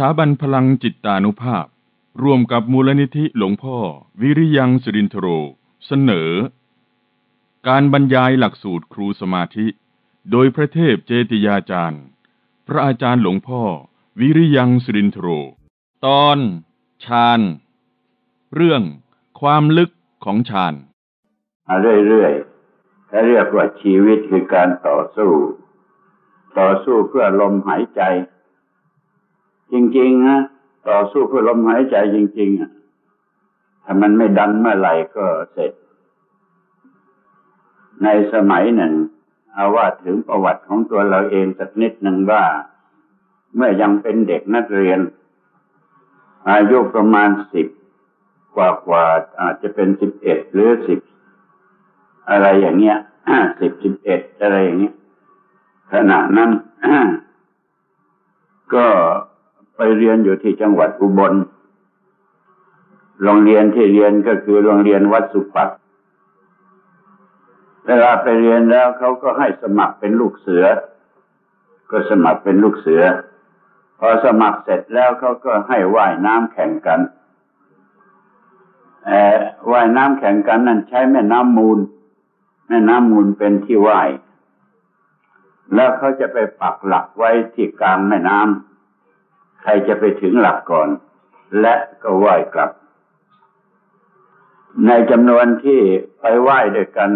สถาบันพลังจิตตานุภาพ ร่วมกับมูลนิธิหลวงพ่อ วิริยังสิรินทโร เสนอ การบรรยายหลักสูตรครูสมาธิ โดยพระเทพเจติยาจารย์ พระอาจารย์หลวงพ่อ วิริยังสิรินทโร ตอนฌานเรื่องความลึกของฌานเรื่อยๆถ้าเรียกว่าชีวิตคือการต่อสู้ ต่อสู้เพื่อลมหายใจ จริงๆนะต่อสู้เพื่อลมหายใจจริง ๆอะถ้ามันไม่ดันเมื่อไหร่ก็เสร็จ ในสมัยหนึ่ง เอาว่าถึงประวัติของตัวเราเองสักนิดหนึ่งว่า เมื่อยังเป็นเด็กนักเรียน อายุประมาณสิบกว่ากว่าอาจจะเป็นสิบเอ็ดหรือสิบอะไรอย่างเงี้ยสิบสิบเอ็ดอะไรอย่างเงี้ยขณะนั้นก็ ไปเรียนอยู่ที่จังหวัดอุบล โรงเรียนที่เรียนก็คือโรงเรียนวัดสุปัตเวลาไปเรียนแล้วเขาก็ให้สมัครเป็นลูกเสือ ก็สมัครเป็นลูกเสือ พอสมัครเสร็จแล้วเขาก็ให้ว่ายน้ำแข่งกันเอว่ายน้ำแข่งกันนั่นใช้แม่น้ำมูล แม่น้ำมูลเป็นที่ว่าย แล้วเขาจะไปปักหลักไว้ที่กลางแม่น้ำ ใครจะไปถึงหลักก่อน และก็ว่ายกลับ ในจำนวนที่ไปไหว้ด้วยกัน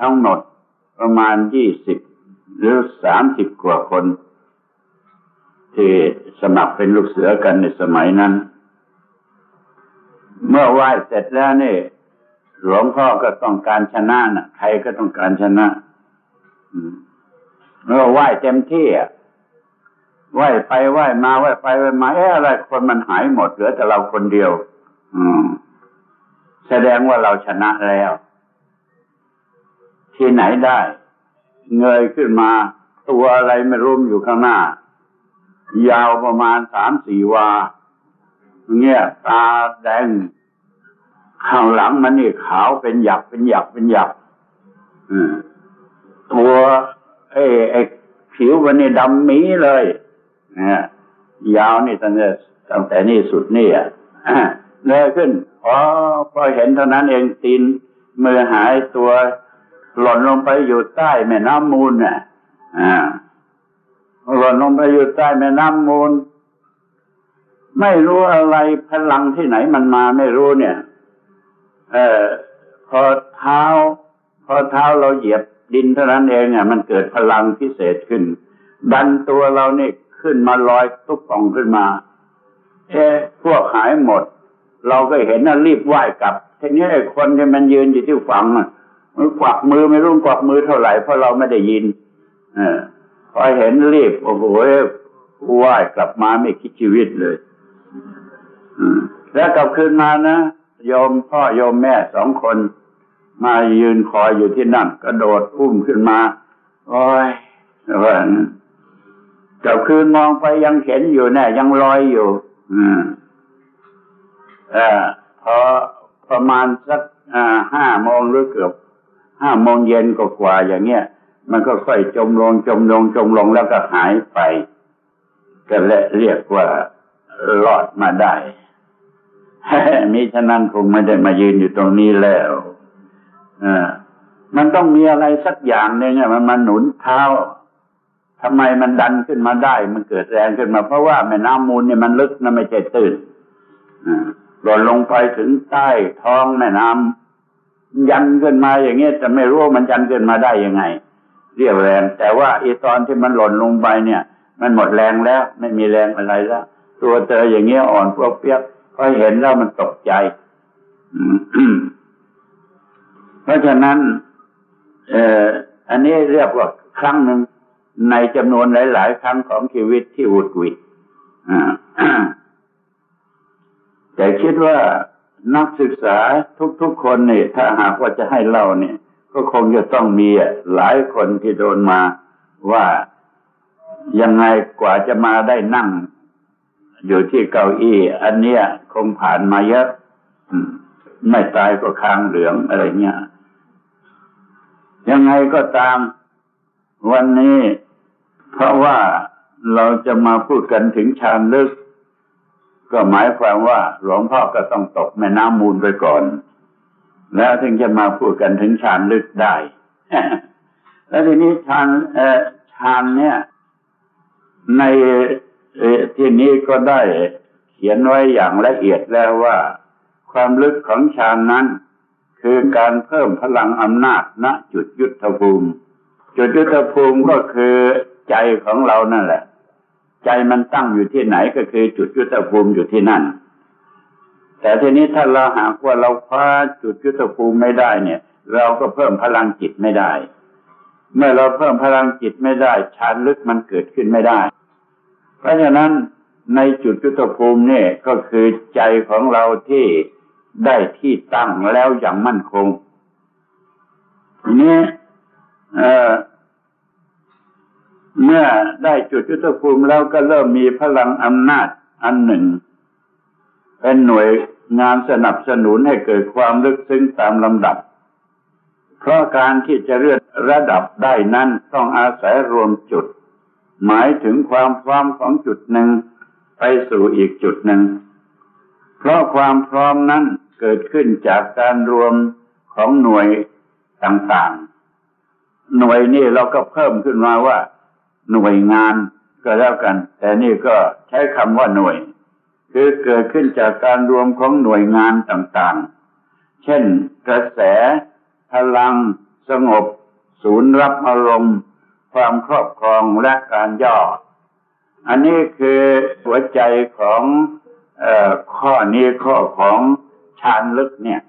ทั้งหมดประมาณยี่สิบหรือสามสิบกว่าคน ที่สมัครเป็นลูกเสือกันในสมัยนั้น เมื่อไหว้เสร็จแล้วนี่หลวงพ่อก็ต้องการชนะน่ะ ใครก็ต้องการชนะเมื่อไหว้เต็มที่อะ ไหว้ไปไหว้มาไหว้ไปไหว้มาเอ๊ะอะไรคนมันหายหมดเหลือแต่เราคนเดียว อืม แสดงว่าเราชนะแล้ว ที่ไหนได้ เงยขึ้นมา ตัวอะไรไม่รู้อยู่ข้างหน้า ยาวประมาณสามสี่วาเงี้ยตาแดง ข้างหลังมันนี่ขาวเป็นหยักเป็นหยักเป็นหยักอืมตัวไอ้ไอ้ผิวมันนี่ดำมีเลย นะยาวนี่ตั้งแต่ตั้งแต่นี่สุดนี่อะเงยขึ้นอ๋อพอเห็นเท่านั้นเองตีนมือหายตัวหล่นลงไปอยู่ใต้แม่น้ำมูลน่ะอ่าหล่นลงไปอยู่ใต้แม่น้ำมูล ไม่รู้อะไรพลังที่ไหนมันมาไม่รู้เนี่ย เออพอเท้า พอเท้าเราเหยียบดินเท่านั้นเองอะมันเกิดพลังพิเศษขึ้น ดันตัวเราเนี่ย ขึ้นมาลอยตุ๊บป่องขึ้นมาเอ๊ะพวกหายหมด เราก็เห็นน่ะรีบไหว้กลับทีนี้ไอ้คนที่มันยืนอยู่ที่ฝั่งอะมันกวักมือไม่รู้กวักมือเท่าไหร่เพราะเราไม่ได้ยิน เออพอเห็นรีบโอ้โหไหว้กลับมาไม่คิดชีวิตเลย อืมแล้วกลับคืนมานะโยมพ่อโยมแม่สองคน มายืนคอยอยู่ที่นั่นกระโดดอุ้มขึ้นมา โอ้ยว่างั้น กลับคืนมองไปยังเห็นอยู่แน่ยังลอยอยู่ อืมเออพอประมาณสักห้าโมงหรือเกือบห้าโมงเย็นกกว่าอย่างเงี้ยมันก็ค่อยจมลง จมลง จมลงแล้วก็หายไป ก็เลยเรียกว่ารอดมาได้มิฉะนั้นคงไม่ได้มายืนอยู่ตรงนี้แล้วอ่ามันต้องมีอะไรสักอย่างหนึ่งอะมันมาหนุนเท้า ทำไมมันดันขึ้นมาได้ มันเกิดแรงขึ้นมา เพราะว่าแม่น้ำมูลเนี่ยมันลึกนะไม่ใช่ตื้นหล่นลงไปถึงใต้ท้องแม่น้ำยันขึ้นมาอย่างเงี้ยแต่ไม่รู้ว่ามันยันขึ้นมาได้ยังไง เรียกแรง แต่ว่าไอีตอนที่มันหล่นลงไปเนี่ย มันหมดแรงแล้ว ไม่มีแรงอะไรแล้วตัวเธออย่างเงี้ยอ่อนพวกเปียกพอเห็นแล้วมันตกใจอืมเพราะฉะนั้น เอ่ออันนี้เรียกว่าครั้งหนึ่ง ในจำนวนหลาย ๆ ครั้งของชีวิตที่วุดวิดแต่คิดว่านักศึกษาทุก ๆ คนเนี่ยถ้าหากว่าจะให้เล่าเนี่ย ก็คงจะต้องมีหลายคนที่โดนมาว่ายังไงกว่าจะมาได้นั่ง อยู่ที่เก้าอี้ อันเนี้ยคงผ่านมาเยอะไม่ตายก็ค้างเหลืองอะไรเงี้ยยังไงก็ตามวันนี้ เพราะว่าเราจะมาพูดกันถึงฌานลึก ก็หมายความว่าหลวงพ่อก็ต้องตกแม่น้ำมูลไปก่อน แล้วถึงจะมาพูดกันถึงฌานลึกได้ แล้วทีนี้ฌานฌานเนี่ย ในที่นี้ก็ได้เขียนไว้อย่างละเอียดแล้วว่า ความลึกของฌานนั้น คือการเพิ่มพลังอำนาจณจุดยุทธภูมิ จุดยุทธภูมิก็คือ ใจของเรานั่นแหละ ใจมันตั้งอยู่ที่ไหนก็คือจุดยุทธภูมิอยู่ที่นั่น แต่ทีนี้ถ้าเราหากว่าเราคว้าจุดยุทธภูมิไม่ได้เนี่ย เราก็เพิ่มพลังจิตไม่ได้ เมื่อเราเพิ่มพลังจิตไม่ได้ฌานลึกมันเกิดขึ้นไม่ได้ เพราะฉะนั้นในจุดยุทธภูมิเนี่ยก็คือใจของเราที่ได้ที่ตั้งแล้วอย่างมั่นคงทีนี้เอ่อ เมื่อได้จุดยุทธภูมิแล้วก็เริ่มมีพลังอำนาจอันหนึ่ง เป็นหน่วยงานสนับสนุนให้เกิดความลึกซึ้งตามลำดับ เพราะการที่จะเลื่อนระดับได้นั้นต้องอาศัยรวมจุด หมายถึงความพร้อมของจุดหนึ่งไปสู่อีกจุดหนึ่ง เพราะความพร้อมนั้นเกิดขึ้นจากการรวมของหน่วยต่างๆ หน่วยนี่เราก็เพิ่มขึ้นมาว่า หน่วยงานก็แล้วกัน แต่นี่ก็ใช้คำว่าหน่วย คือเกิดขึ้นจากการรวมของหน่วยงานต่างๆ เช่น กระแส พลัง สงบ ศูนย์รับอารมณ์ ความครอบครองและการย่อ อันนี้คือหัวใจของอข้อนี้ข้อของฌานลึกเนี่ย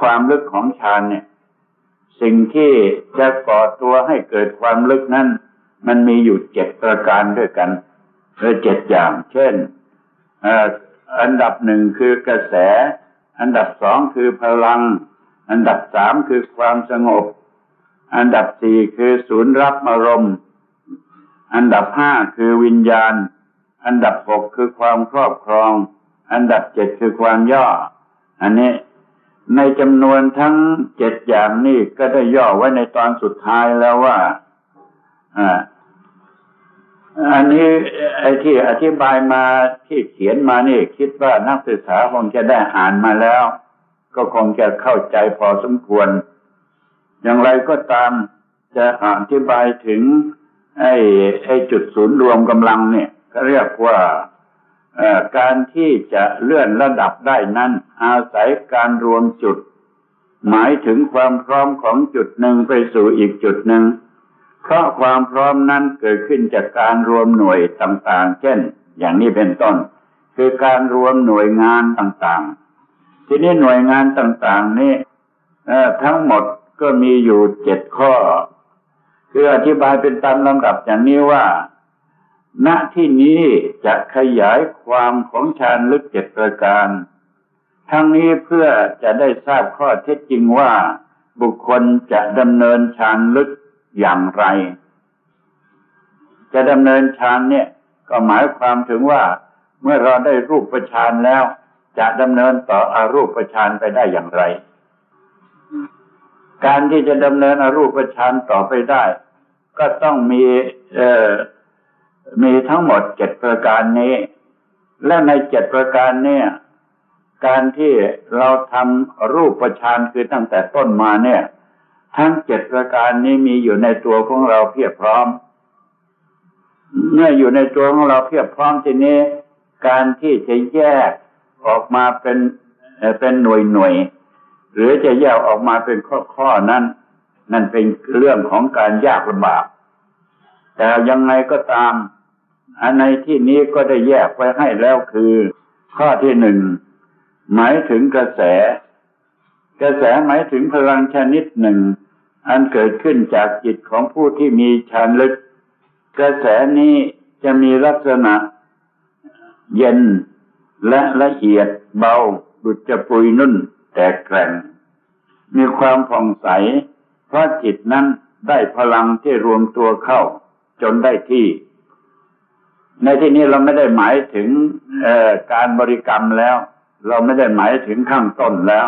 ความลึกของฌานเนี่ย สิ่งที่จะก่อตัวให้เกิดความลึกนั้น มันมีอยู่เจ็ดประการด้วยกันหรือเจ็ดอย่าง เช่นอันดับหนึ่งคือกระแส อันดับสองคือพลัง อันดับสามคือความสงบ อันดับสี่คือศูนย์รับอารมณ์ อันดับห้าคือวิญญาณ อันดับหกคือความครอบครอง อันดับเจ็ดคือความย่อ อันนี้ ในจำนวนทั้งเจ็ดอย่างนี้ก็ได้ย่อไว้ในตอนสุดท้ายแล้วว่าอ่าอันนี้ไอ้ที่อธิบายมาที่เขียนมานี่ คิดว่านักศึกษาคงจะได้อ่านมาแล้ว ก็คงจะเข้าใจพอสมควร อย่างไรก็ตามจะอธิบายถึง ไอ้ไอ้จุดศูนย์รวมกำลังเนี่ยก็เรียกว่า การที่จะเลื่อนระดับได้นั้น อาศัยการรวมจุด หมายถึงความพร้อมของจุดหนึ่งไปสู่อีกจุดหนึ่ง เพราะความพร้อมนั้นเกิดขึ้นจากการรวมหน่วยต่างๆ เช่น อย่างนี้เป็นต้น คือการรวมหน่วยงานต่างๆ ทีนี้หน่วยงานต่างๆ นี่ทั้งหมดก็มีอยู่เจ็ดข้อ คืออธิบายเป็นตามลำดับอย่างนี้ว่า ณที่นี้จะขยายความของฌานลึกเจ็ดประการ ทั้งนี้เพื่อจะได้ทราบข้อเท็จจริงว่า บุคคลจะดำเนินฌานลึกอย่างไร จะดำเนินฌานเนี่ย ก็หมายความถึงว่า เมื่อเราได้รูปประชานแล้ว จะดำเนินต่ออารูปประชานไปได้อย่างไร การที่จะดำเนินอรูปฌานต่อไปได้ ก็ต้องมีเอ่อ มีทั้งหมดเจ็ดประการนี้ และในเจ็ดประการเนี่ยการที่เราทำรูปฌานคือตั้งแต่ต้นมาเนี่ย ทั้งเจ็ดประการนี้มีอยู่ในตัวของเราเพียบพร้อม เมื่ออยู่ในตัวของเราเพียบพร้อมทีนี้ การที่จะแยกออกมาเป็นเป็นหน่วยหน่วยหรือจะแยกออกมาเป็นข้อๆนั้น นั่นเป็นเรื่องของการยากลำบาก แต่ยังไงก็ตาม อันในที่นี้ก็ได้แยกไว้ให้แล้วคือ ข้อที่หนึ่งหมายถึงกระแส กระแสหมายถึงพลังชนิดหนึ่ง อันเกิดขึ้นจากจิตของผู้ที่มีฌานลึก กระแสนี้จะมีลักษณะ เย็นและละเอียดเบาดุจจะปุยนุ่นแต่แกร่ง มีความผ่องใส เพราะจิตนั้นได้พลังที่รวมตัวเข้า จนได้ที่ ในที่นี้เราไม่ได้หมายถึงการบริกรรมแล้ว เราไม่ได้หมายถึงข้างต้นแล้ว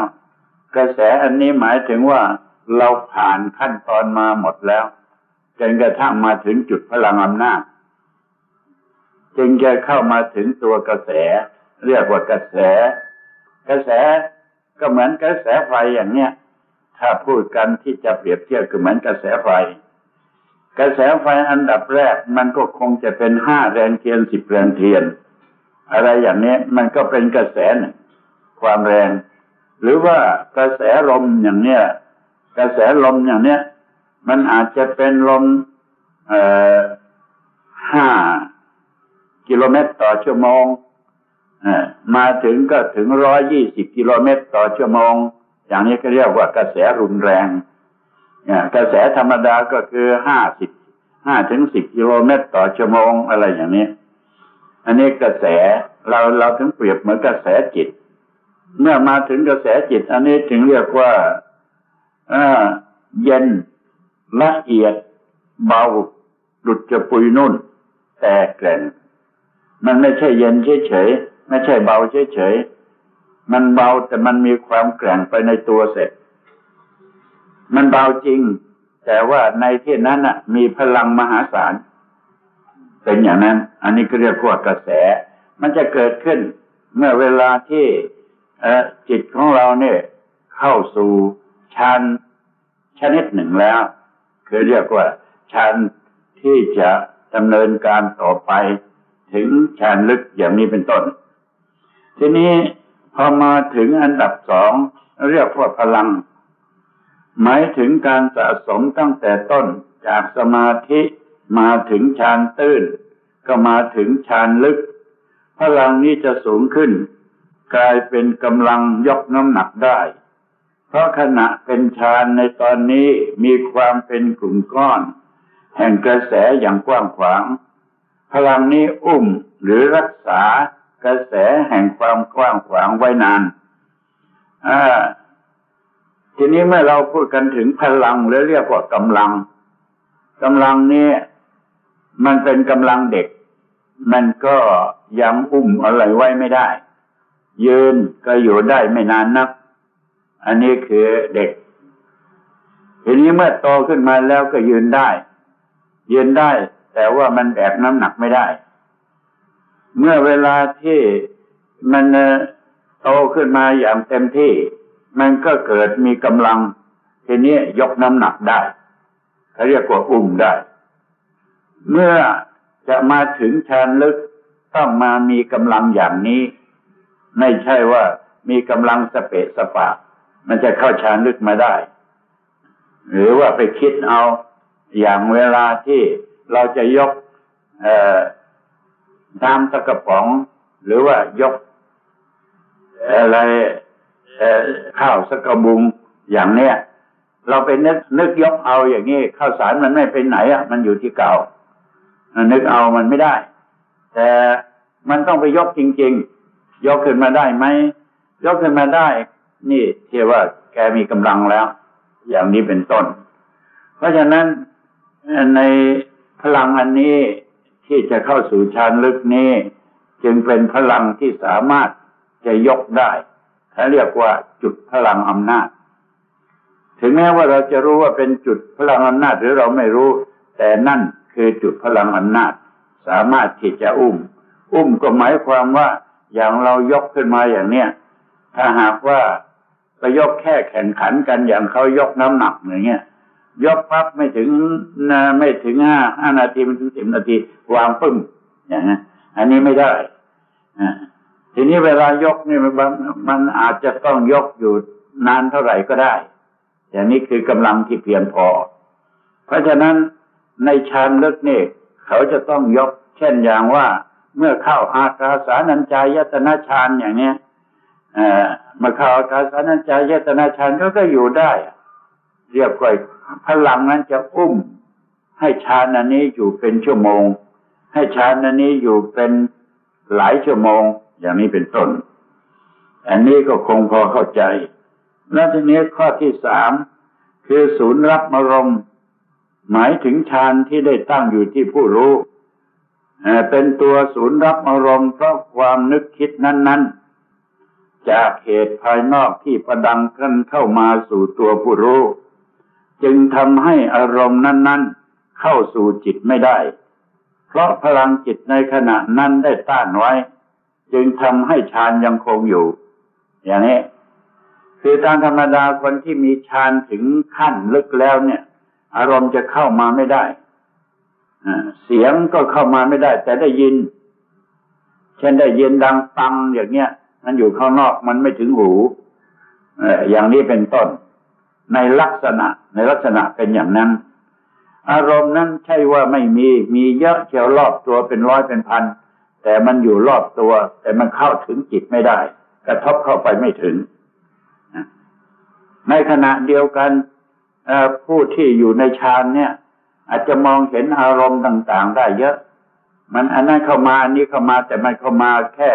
กระแสอันนี้หมายถึงว่าเราผ่านขั้นตอนมาหมดแล้วจนกระทั่งมาถึงจุดพลังอำนาจจึงจะเข้ามาถึงตัวกระแส เรียกว่ากระแส กระแสก็เหมือนกระแสไฟอย่างเนี้ยถ้าพูดกันที่จะเปรียบเทียบก็เหมือนกระแสไฟ กระแสไฟอันดับแรกมันก็คงจะเป็นห้าแรงเทียนสิบแรงเทียน อะไรอย่างนี้มันก็เป็นกระแสนความแรง หรือว่ากระแสลมอย่างเนี้ยกระแสลมอย่างเนี้ยมันอาจจะเป็นลมห้ากิโลเมตรต่อชั่วโมงมาถึงก็ถึงร้อยยี่สิบกิโลเมตรต่อชั่วโมง อย่างนี้ก็เรียกว่ากระแสรุนแรง กระแสธรรมดาก็คือห้าสิบห้าถึงสิบกิโลเมตรต่อชั่วโมงอะไรอย่างนี้ อันนี้กระแสเราเราถึงเปรียบเหมือนกระแสจิต เมื่อมาถึงกระแสจิต อันนี้ถึงเรียกว่าเย็นละเอียด เบาหลุดจะปุยนุ่น แต่แกร่งมันไม่ใช่เย็นเฉยๆไม่ใช่เบาเฉยๆมันเบาแต่มันมีความแกร่งไปในตัวเสร็จ มันเบาจริง แต่ว่าในที่นั้นน่ะ มีพลังมหาศาล เป็นอย่างนั้น อันนี้ก็เรียกว่ากระแส มันจะเกิดขึ้น เมื่อเวลาที่จิตของเราเนี่ย เข้าสู่ชั้นชนิดหนึ่งแล้ว คือเรียกว่าชั้นที่จะดำเนินการต่อไป ถึงฌานลึกอย่างนี้เป็นต้น ทีนี้พอมาถึงอันดับสองเรียกว่าพลัง หมายถึงการสะสมตั้งแต่ต้นจากสมาธิมาถึงฌานตื้น ก็มาถึงฌานลึก พลังนี้จะสูงขึ้น กลายเป็นกำลังยกน้ำหนักได้ เพราะขณะเป็นฌานในตอนนี้มีความเป็นกลุ่มก้อน แห่งกระแสอย่างกว้างขวาง พลังนี้อุ้มหรือรักษากระแสแห่งความกว้างขวางไว้นาน ทีนี้เมื่อเราพูดกันถึงพลังหรือเรียกว่ากำลังกำลังนี้มันเป็นกำลังเด็ก มันก็ยังอุ้มอะไรไว้ไม่ได้ ยืนก็อยู่ได้ไม่นานนัก อันนี้คือเด็ก ทีนี้เมื่อโตขึ้นมาแล้วก็ยืนได้ ยืนได้ แต่ว่ามันแบกน้ำหนักไม่ได้ เมื่อเวลาที่มันโตขึ้นมาอย่างเต็มที่ มันก็เกิดมีกำลัง ทีนี้ยกน้ำหนักได้เขาเรียกว่าอุ้มได้ เมื่อจะมาถึงชานลึกต้องมามีกำลังอย่างนี้ ไม่ใช่ว่ามีกำลังสเปะสปะ มันจะเข้าชานลึกมาได้ หรือว่าไปคิดเอาอย่างเวลาที่เราจะยกน้ำตะกระป๋อง หรือว่ายกอะไร ข้าวสักกระบุงอย่างเนี้ยเราไปนึกนึกยกเอาอย่างนี้ข้าวสารมันไม่ไปไหนอะ มันอยู่ที่เก่านึกเอามันไม่ได้ แต่มันต้องไปยกจริง ๆ ยกขึ้นมาได้ไหมยกขึ้นมาได้ นี่เทียว่าแกมีกำลังแล้ว อย่างนี้เป็นต้น เพราะฉะนั้นในพลังอันนี้ที่จะเข้าสู่ฌานลึกนี้ จึงเป็นพลังที่สามารถจะยกได้ เขาเรียกว่าจุดพลังอำนาจ ถึงแม้ว่าเราจะรู้ว่าเป็นจุดพลังอำนาจหรือเราไม่รู้ แต่นั่นคือจุดพลังอำนาจ สามารถที่จะอุ้ม อุ้มก็หมายความว่าอย่างเรายกขึ้นมาอย่างเนี้ยถ้าหากว่าไปยกแค่แข่งขันกันอย่างเขายกน้ำหนักอย่างเงี้ยยกพับไม่ถึงนะไม่ถึงห้าห้านาทีไมันถึงสิบนาทีวางปึ้งอย่างนี้อันนี้ไม่ได้ ทีนี้เวลายกนี่มันมันอาจจะต้องยกอยู่นานเท่าไหร่ก็ได้อย่างนี้คือกำลังที่เพียงพอ เพราะฉะนั้นในฌานลึกนี่เขาจะต้องยก เช่นอย่างว่า เมื่อเข้าอากาสานัญจายตนะฌานอย่างเนี้ยเมื่อเข้าอากาสานัญจายตนะฌานเขาก็อยู่ได้ เรียกว่าพลังนั้นจะอุ้ม ให้ฌานอันนี้อยู่เป็นชั่วโมง ให้ฌานอันนี้อยู่เป็นหลายชั่วโมง อย่างนี้เป็นต้น อันนี้ก็คงพอเข้าใจ แล้วทีนี้ข้อที่สามคือศูนย์รับมรมหมายถึงฌานที่ได้ตั้งอยู่ที่ผู้รู้เป็นตัวศูนย์รับอารมณ์เพราะความนึกคิดนั้น ๆ จากเหตุภายนอกที่ประดังกันเข้ามาสู่ตัวผู้รู้ จึงทำให้อารมณ์นั้น ๆ เข้าสู่จิตไม่ได้ เพราะพลังจิตในขณะนั้นได้ต้านไว้ จึงทำให้ฌานยังคงอยู่ อย่างนี้ คือตามธรรมดาคนที่มีฌานถึงขั้นลึกแล้วเนี่ย อารมณ์จะเข้ามาไม่ได้เสียงก็เข้ามาไม่ได้ แต่ได้ยิน เช่นได้ยินดังปังอย่างเงี้ย มันอยู่ข้างนอกมันไม่ถึงหูอย่างนี้เป็นต้น ในลักษณะ ในลักษณะเป็นอย่างนั้น อารมณ์นั้นใช่ว่าไม่มีมีเยอะเชียวรอบตัวเป็นร้อยเป็นพัน แต่มันอยู่รอบตัว แต่มันเข้าถึงจิตไม่ได้ กระทบเข้าไปไม่ถึง ในขณะเดียวกันผู้ที่อยู่ในฌานเนี่ย อาจจะมองเห็นอารมณ์ต่าง ๆ ได้เยอะ มันอันนั้นเข้ามาอันนี้เข้ามาแต่มันเข้ามาแค่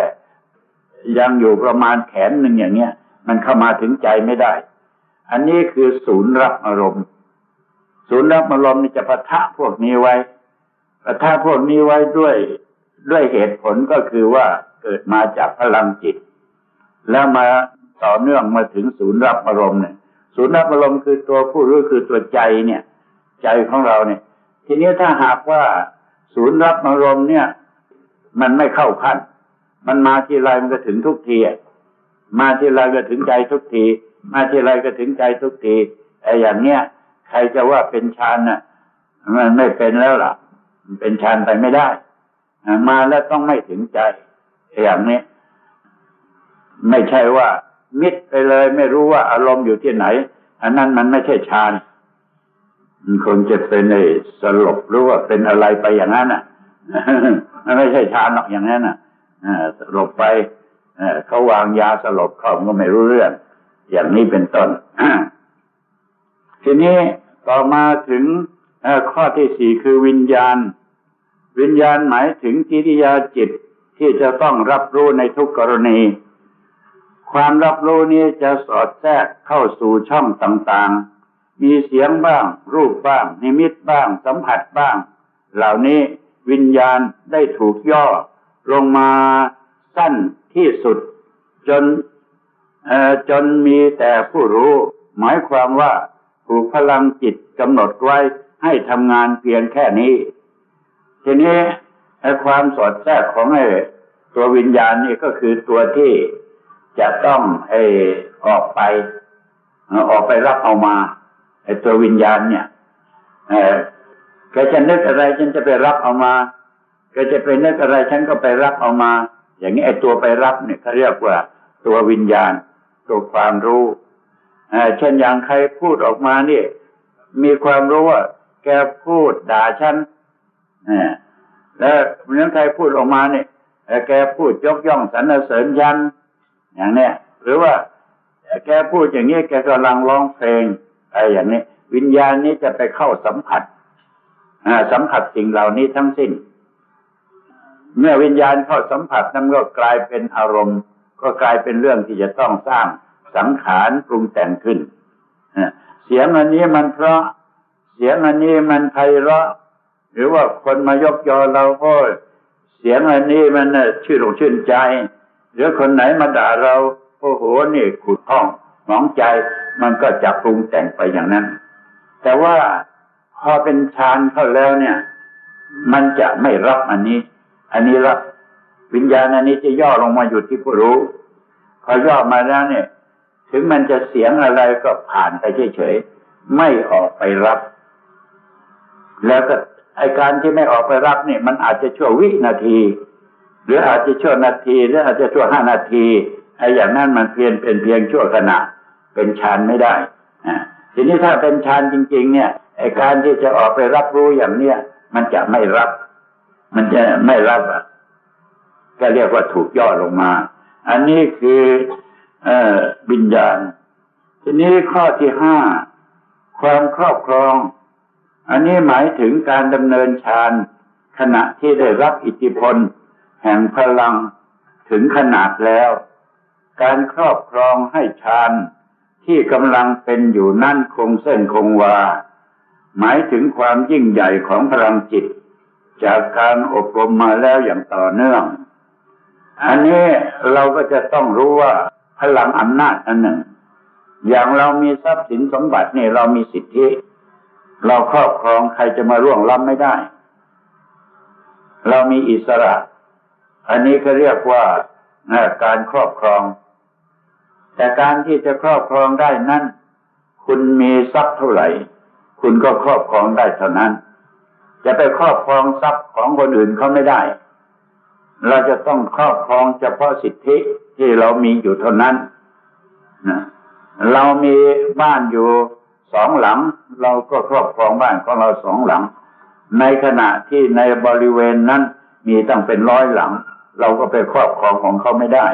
ยังอยู่ประมาณแขนหนึ่งอย่างเงี้ย มันเข้ามาถึงใจไม่ได้ อันนี้คือศูนย์รับอารมณ์ ศูนย์รับอารมณ์นี่จะปะทะพวกนี้ไว้ปะทะพวกนี้ไว้ด้วย ด้วยเหตุผลก็คือว่าเกิดมาจากพลังจิต แล้วมาต่อเนื่องมาถึงศูนย์รับอารมณ์เนี่ย ศูนย์รับอารมณ์คือตัวผู้รู้คือตัวใจเนี่ย ใจของเราเนี่ย ทีนี้ถ้าหากว่าศูนย์รับอารมณ์เนี่ย มันไม่เข้าขั้น มันมาทีไรมันก็ถึงทุกทีมาทีไรก็ถึงใจทุกที มาทีไรก็ถึงใจทุกทีไอ้อย่างเนี้ยใครจะว่าเป็นฌานน่ะ มันไม่เป็นแล้วล่ะ มันเป็นฌานไปไม่ได้ มาแล้วต้องไม่ถึงใจ อย่างนี้ ไม่ใช่ว่า มิดไปเลยไม่รู้ว่าอารมณ์อยู่ที่ไหน อันนั้นมันไม่ใช่ฌานมันคงจะเป็นไอ้สลบหรือว่าเป็นอะไรไปอย่างนั้นอะมันไม่ใช่ฌานหรอกอย่างนั้นอะสลบไปเขาวางยาสลบเขาก็ไม่รู้เรื่อง อย่างนี้เป็นต้นทีนี้ต่อมาถึงข้อที่สี่คือวิญญาณ วิญญาณหมายถึงกิริยาจิตที่จะต้องรับรู้ในทุกกรณี ความรับรู้นี้จะสอดแทรกเข้าสู่ช่องต่างๆ มีเสียงบ้าง รูปบ้าง นิมิตบ้าง สัมผัสบ้าง เหล่านี้วิญญาณได้ถูกย่อ ลงมาสั้นที่สุด จนจนมีแต่ผู้รู้ หมายความว่าถูกพลังจิตกำหนดไว้ให้ทำงานเพียงแค่นี้ ทีนี้ความสอดแทรกของไอ้ตัววิญญาณนี่ก็คือตัวที่จะต้องไอ้ออกไปออกไปรับเอามาไอ้ตัววิญญาณเนี่ยเออแกจะนึกอะไรฉันจะไปรับเอามาแกจะไปนึกอะไรฉันก็ไปรับเอามา อย่างนี้ไอ้ตัวไปรับเนี่ยเขาเรียกว่า ตัววิญญาณ ตัวความรู้เช่นอย่างใครพูดออกมาเนี่ยมีความรู้ว่า แกพูดด่าฉัน แล้วเมื่อใครพูดออกมาเนี่ยแกพูดยกย่องสรรเสริญยัน อย่างเนี้ยหรือว่าแกพูดอย่างนี้แกกำลังร้องเพลงอะไรอย่างนี้วิญญาณนี้จะไปเข้าสัมผัสสัมผัสสิ่งเหล่านี้ทั้งสิ้น เมื่อวิญญาณเข้าสัมผัสนั้นก็กลายเป็นอารมณ์ ก็กลายเป็นเรื่องที่จะต้องสร้างสังขารปรุงแต่งขึ้นเสียงอันนี้มันเพราะเสียงอันนี้มันไพเราะ หรือว่าคนมายกยอเราโอ้เสียงอันนี้มันชื่นอกชื่นใจ หรือคนไหนมาด่าเราโอ้โหนี่ขุดห้องหมองใจมันก็จะปรุงแต่งไปอย่างนั้น แต่ว่าพอเป็นฌานเข้าแล้วเนี่ย มันจะไม่รับอันนี้ อันนี้ละวิญญาณอันนี้จะย่อลงมาอยู่ที่ผู้รู้พอย่อมาแล้วเนี่ย ถึงมันจะเสียงอะไรก็ผ่านไปเฉยๆไม่ออกไปรับ แล้วก็ ไอการที่ไม่ออกไปรับเนี่ยมันอาจจะชั่ววินาที หรืออาจจะชั่วนาที หรืออาจจะชั่วห้านาทีไออย่างนั้นมันเพียงเป็นเพียงชั่วขณะ เป็นฌานไม่ได้อ่าทีนี้ถ้าเป็นฌานจริง ๆ เนี่ยไอการที่จะออกไปรับรู้อย่างเนี้ยมันจะไม่รับ มันจะไม่รับอะก็เรียกว่าถูกย่อลงมา อันนี้คืออบิญญาณ ทีนี้ข้อที่ห้าความครอบครอง อันนี้หมายถึงการดำเนินฌานขณะที่ได้รับอิทธิพล แห่งพลังถึงขนาดแล้ว การครอบครองให้ฌานที่กำลังเป็นอยู่นั่นคงเส้นคงวา หมายถึงความยิ่งใหญ่ของพลังจิต จากการอบรมมาแล้วอย่างต่อเนื่อง อันนี้เราก็จะต้องรู้ว่าพลังอำนาจอันหนึ่ง อย่างเรามีทรัพย์สินสมบัตินี่เรามีสิทธิ เราครอบครองใครจะมาร่วงล้ำไม่ได้ เรามีอิสระ อันนี้ก็เรียกว่าการครอบครอง แต่การที่จะครอบครองได้นั้นคุณมีทรัพย์เท่าไหร่ คุณก็ครอบครองได้เท่านั้น จะไปครอบครองทรัพย์ของคนอื่นเขาไม่ได้ เราจะต้องครอบครองเฉพาะสิทธิที่เรามีอยู่เท่านั้นนะเรามีบ้านอยู่ สองหลัง เราก็ครอบครองบ้านของเราสองหลัง ในขณะที่ในบริเวณนั้นมีตั้งเป็นร้อยหลัง เราก็ไปครอบครองของเขาไม่ได้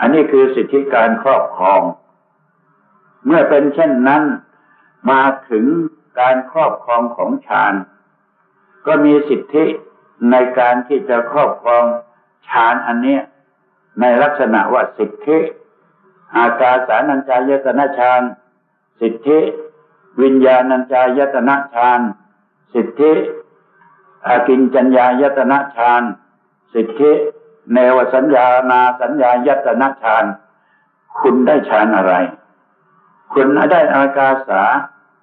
อันนี้คือสิทธิการครอบครอง เมื่อเป็นเช่นนั้น มาถึงการครอบครองของฌานก็มีสิทธิในการที่จะครอบครองฌานอันนี้ในลักษณะว่าสิทธิ อากาสานัญจายตนะฌาน สิทธิ วิญญาณัญจายตนะฌานสิทธิอากินจัญญายตนะฌานสิทธิ เนวสัญญานาสัญญายตนะฌานคุณได้ฌานอะไร คุณได้อากาสา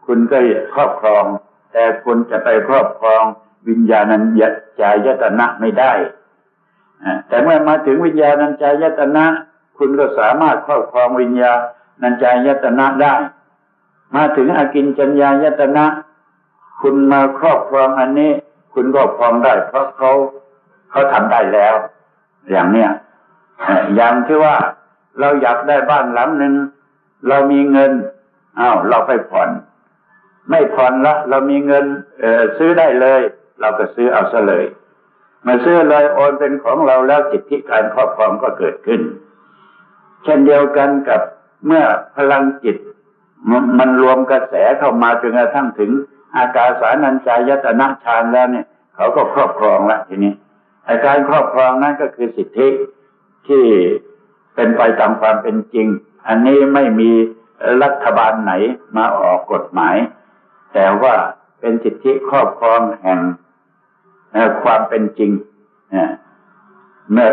คุณก็ครอบครอง แต่คุณจะไปครอบครองวิญญาณัญจายตนะไม่ได้แต่เมื่อมาถึงวิญญาณัญจายตนะ คุณก็สามารถครอบครองวิญญาณัญจายตนะได้ มาถึงอากินจัญญายตนะ คุณมาครอบครองอันนี้ คุณครอบครองได้ เพราะเขาเขาทำได้แล้ว อย่างเนี้ยอย่างที่ว่าเราอยากได้บ้านหลังหนึ่งเรามีเงินอ้าวเราไปผ่อน ไม่ผ่อนละเรามีเงิน เออซื้อได้เลย เราก็ซื้อเอาซะเลยมาซื้อเลยโอนเป็นของเราแล้วสิทธิการครอบครองก็เกิดขึ้น เช่นเดียวกันกับเมื่อพลังจิต มันรวมกระแสเข้ามาจนกระทั่งถึง อากาสานัญจายตนะฌานแล้วเนี่ย เขาก็ครอบครองละทีนี้อาการครอบครองนั้นก็คือสิทธิที่เป็นไปตามความเป็นจริง อันนี้ไม่มีรัฐบาลไหนมาออกกฎหมาย แต่ว่าเป็นสิทธิครอบครองแห่งความเป็นจริงเมื่อ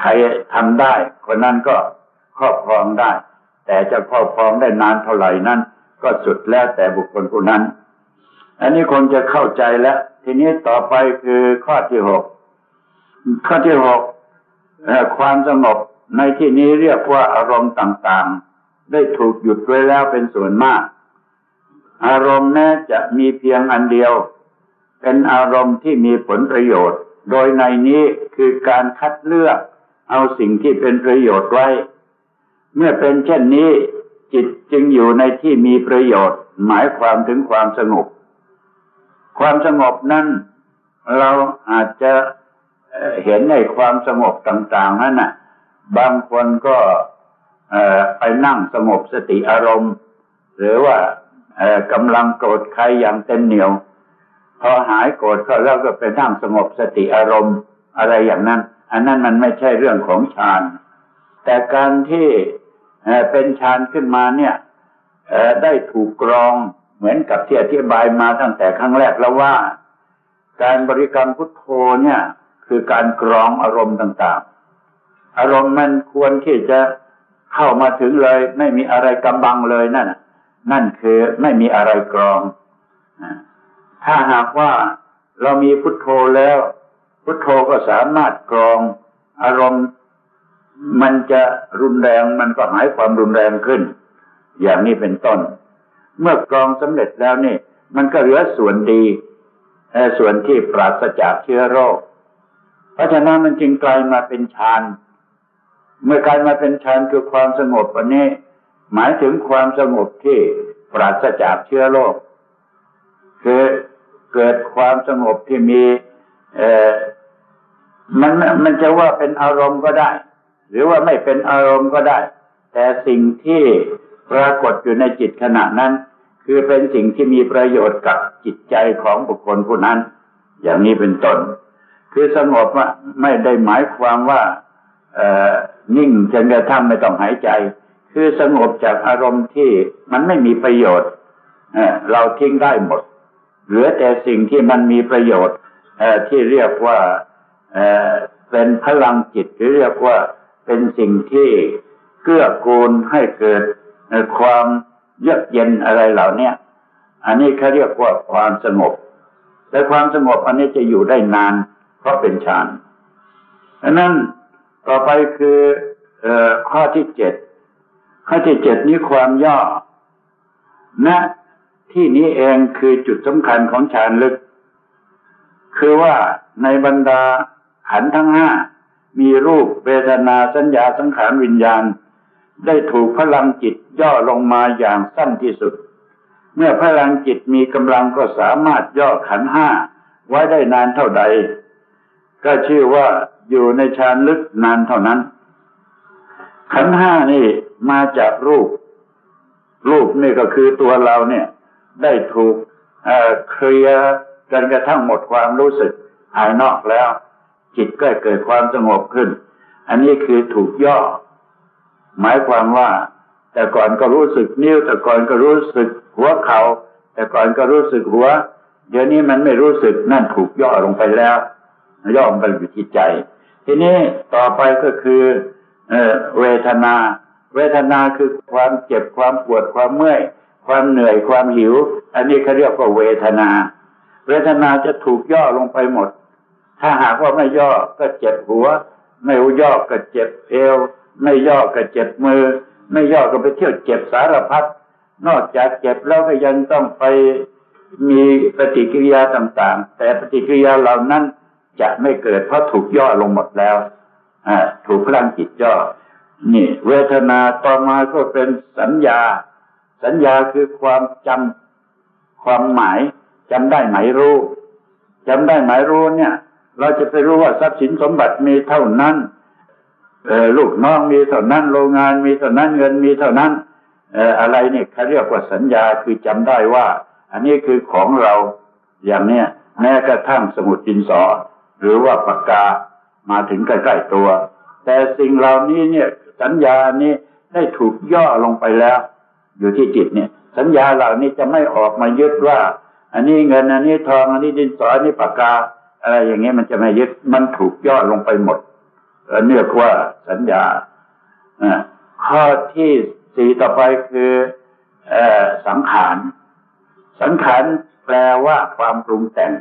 ใครทำได้ คนนั้นก็ครอบครองได้ แต่จะครอบครองได้นานเท่าไหร่นั้น ก็สุดแล้วแต่บุคคลผู้นั้น อันนี้คงจะเข้าใจแล้ว ทีนี้ต่อไปคือข้อที่หกข้อที่หกความสงบในที่นี้เรียกว่าอารมณ์ต่างๆ ได้ถูกหยุดไว้แล้วเป็นส่วนมาก อารมณ์แม้จะมีเพียงอันเดียว เป็นอารมณ์ที่มีผลประโยชน์ โดยในนี้คือการคัดเลือกเอาสิ่งที่เป็นประโยชน์ไว้ เมื่อเป็นเช่นนี้ จิตจึงอยู่ในที่มีประโยชน์ หมายความถึงความสงบ ความสงบนั้นเราอาจจะเห็นในความสงบต่างๆนั้นน่ะ บางคนก็ไปนั่งสงบสติอารมณ์ หรือว่ากำลังโกรธใครอย่างเต็มเหนียว พอหายโกรธก็แล้วก็ไปนั่งสงบสติอารมณ์อะไรอย่างนั้น อันนั้นมันไม่ใช่เรื่องของฌานแต่การที่ เป็นฌานขึ้นมาเนี่ยได้ถูกกรองเหมือนกับที่อธิบายมาตั้งแต่ครั้งแรกแล้วว่า การบริกรรมพุทโธเนี่ย คือการกรองอารมณ์ต่างๆ อารมณ์มันควรที่จะเข้ามาถึงเลย ไม่มีอะไรกำบังเลยนั่นนั่นคือไม่มีอะไรกรองถ้าหากว่าเรามีพุทโธแล้ว พุทโธก็สามารถกรองอารมณ์ มันจะรุนแรงมันก็หายความรุนแรงขึ้น อย่างนี้เป็นต้น เมื่อกรองสำเร็จแล้วนี่ มันก็เหลือส่วนดีส่วนที่ปราศจากเชื้อโรค เพราะฉะนั้นมันจึงกลายมาเป็นฌานเมื่อกลายมาเป็นฌานคือความสงบอันนี้ หมายถึงความสงบที่ปราศจากเชื้อโรคคือเกิดความสงบที่มี เออมันมันจะว่าเป็นอารมณ์ก็ได้ หรือว่าไม่เป็นอารมณ์ก็ได้ แต่สิ่งที่ปรากฏอยู่ในจิตขณะนั้น คือเป็นสิ่งที่มีประโยชน์กับจิตใจของบุคคลผู้นั้น อย่างนี้เป็นต้นคือสงบไม่ได้หมายความว่านิ่งจนกระทั่งไม่ต้องหายใจ คือสงบจากอารมณ์ที่มันไม่มีประโยชน์เราทิ้งได้หมด เหลือแต่สิ่งที่มันมีประโยชน์ที่เรียกว่าเเป็นพลังจิตหรือเรียกว่า เป็นสิ่งที่เกื้อกูลให้เกิดความเยือกเย็นอะไรเหล่านี้อันนี้เขาเรียกว่าความสงบแต่ความสงบอันนี้จะอยู่ได้นาน เพราะเป็นฌานดังนั้นต่อไปคืออข้อที่เจ็ดข้อที่เจ็ดนี้ความย่อณนะที่นี้เองคือจุดสำคัญของฌานลึก คือว่าในบรรดาขันทั้งห้า มีรูปเวทนาสัญญาสังขารวิญญาณ ได้ถูกพลังจิตย่อลงมาอย่างสั้นที่สุด เมื่อพลังจิตมีกำลังก็สามารถย่อขันห้าไว้ได้นานเท่าใด ก็ชื่อว่าอยู่ในฌานลึกนานเท่านั้น ขันห้านี่มาจากรูป รูปนี่ก็คือตัวเราเนี่ย ได้ถูกเคลียร์กันกระทั่งหมดความรู้สึกภายนอกแล้ว จิตก็เกิดความสงบขึ้น อันนี้คือถูกย่อ หมายความว่า แต่ก่อนก็รู้สึกนิ้ว แต่ก่อนก็รู้สึกหัวเขา่าแต่ก่อนก็รู้สึกหัว เดี๋ยวนี้มันไม่รู้สึกนั่นถูกย่อลงไปแล้ว ย่อลงไปอยู่ที่ใจ ทีนี้ต่อไปก็คือเอเวทนา เวทนาคือความเจ็บความปวดความเมื่อย ความเหนื่อยความหิว อันนี้เขาเรียกว่าเวทนา เวทนาจะถูกย่อลงไปหมด ถ้าหากว่าไม่ย่อก็เจ็บหัว ไม่ย่อก็เจ็บเอว ไม่ย่อก็เจ็บมือ ไม่ย่อก็ไปเที่ยวเจ็บสารพัดนอกจากเจ็บแล้วก็ยังต้องไปมีปฏิกิริยาต่างๆ แต่ปฏิกิริยาเหล่านั้นจะไม่เกิดเพราะถูกย่อลงหมดแล้วถูกพลังจิตย่อ นี่ เวทนาต่อมาก็เป็นสัญญา สัญญาคือความจำความหมายจำได้หมายรู้จำได้หมายรู้เนี่ย เราจะไปรู้ว่าทรัพย์สินสมบัติมีเท่านั้นลูกน้องมีเท่านั้น โรงงานมีเท่านั้นเงินมีเท่านั้นอะไรเนี่ยเขาเรียกว่าสัญญาคือจำได้ว่า อันนี้คือของเราอย่างเนี้ยแม้กระทั่งสมุดดินสอ หรือว่าปากกามาถึงใกล้ๆตัว แต่สิ่งเหล่านี้เนี่ย สัญญานี้ได้ถูกย่อลงไปแล้ว อยู่ที่จิตเนี่ย สัญญาเหล่านี้จะไม่ออกมายึดว่า อันนี้เงินอันนี้ทองอันนี้ดินสออันนี้ปากกา อะไรอย่างเงี้ยมันจะไม่ยึดมันถูกย่อลงไปหมดเนื่องว่าสัญญาข้อที่สี่ต่อไปคือสังขาร สังขารแปลว่าความปรุงแต่ง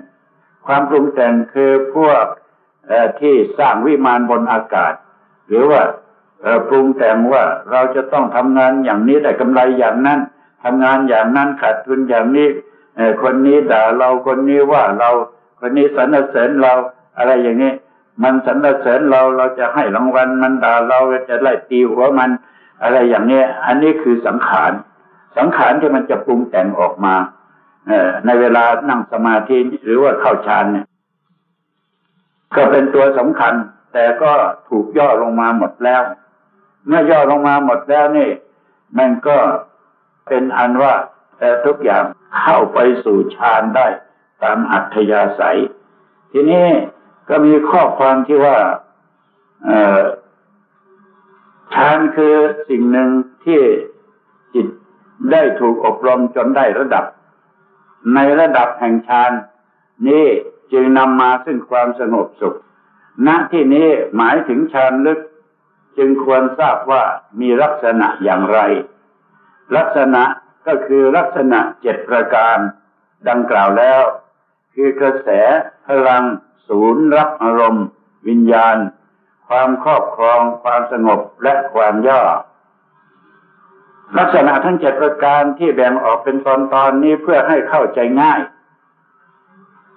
ความปรุงแต่งคือพวกที่สร้างวิมานบนอากาศ หรือว่าปรุงแต่งว่าเราจะต้องทำงานอย่างนี้ได้กำไรอย่างนั้นทำงานอย่างนั้นขาดทุนอย่างนี้คนนี้ด่าเราคนนี้ว่าเรา คนนี้สรรเสริญเราอะไรอย่างนี้ มันสรรเสริญเราเราจะให้รางวัลมันด่าเราจะไล่ตีหัวมันอะไรอย่างนี้อันนี้คือสังขาร สังขารที่มันจะปรุงแต่งออกมาในเวลานั่งสมาธิหรือว่าเข้าฌานเนี่ย ก็เป็นตัวสำคัญ แต่ก็ถูกย่อลงมาหมดแล้ว เมื่อย่อลงมาหมดแล้วนี่ มันก็เป็นอันว่าแต่ทุกอย่างเข้าไปสู่ฌานได้ ตามอัธยาศัย ทีนี้ก็มีข้อความที่ว่าฌานคือสิ่งหนึ่งที่จิตได้ถูกอบรมจนได้ระดับ ในระดับแห่งฌานนี้จึงนำมาซึ่งความสงบสุข ณที่นี้หมายถึงฌานลึก จึงควรทราบว่ามีลักษณะอย่างไร ลักษณะก็คือลักษณะเจ็ดประการดังกล่าวแล้ว คือกระแสพลัง ศูนย์รับอารมณ์ วิญญาณ ความครอบครอง ความสงบและความย่อ ลักษณะทั้งเจ็ดประการที่แบ่งออกเป็นตอนตอนนี้เพื่อให้เข้าใจง่าย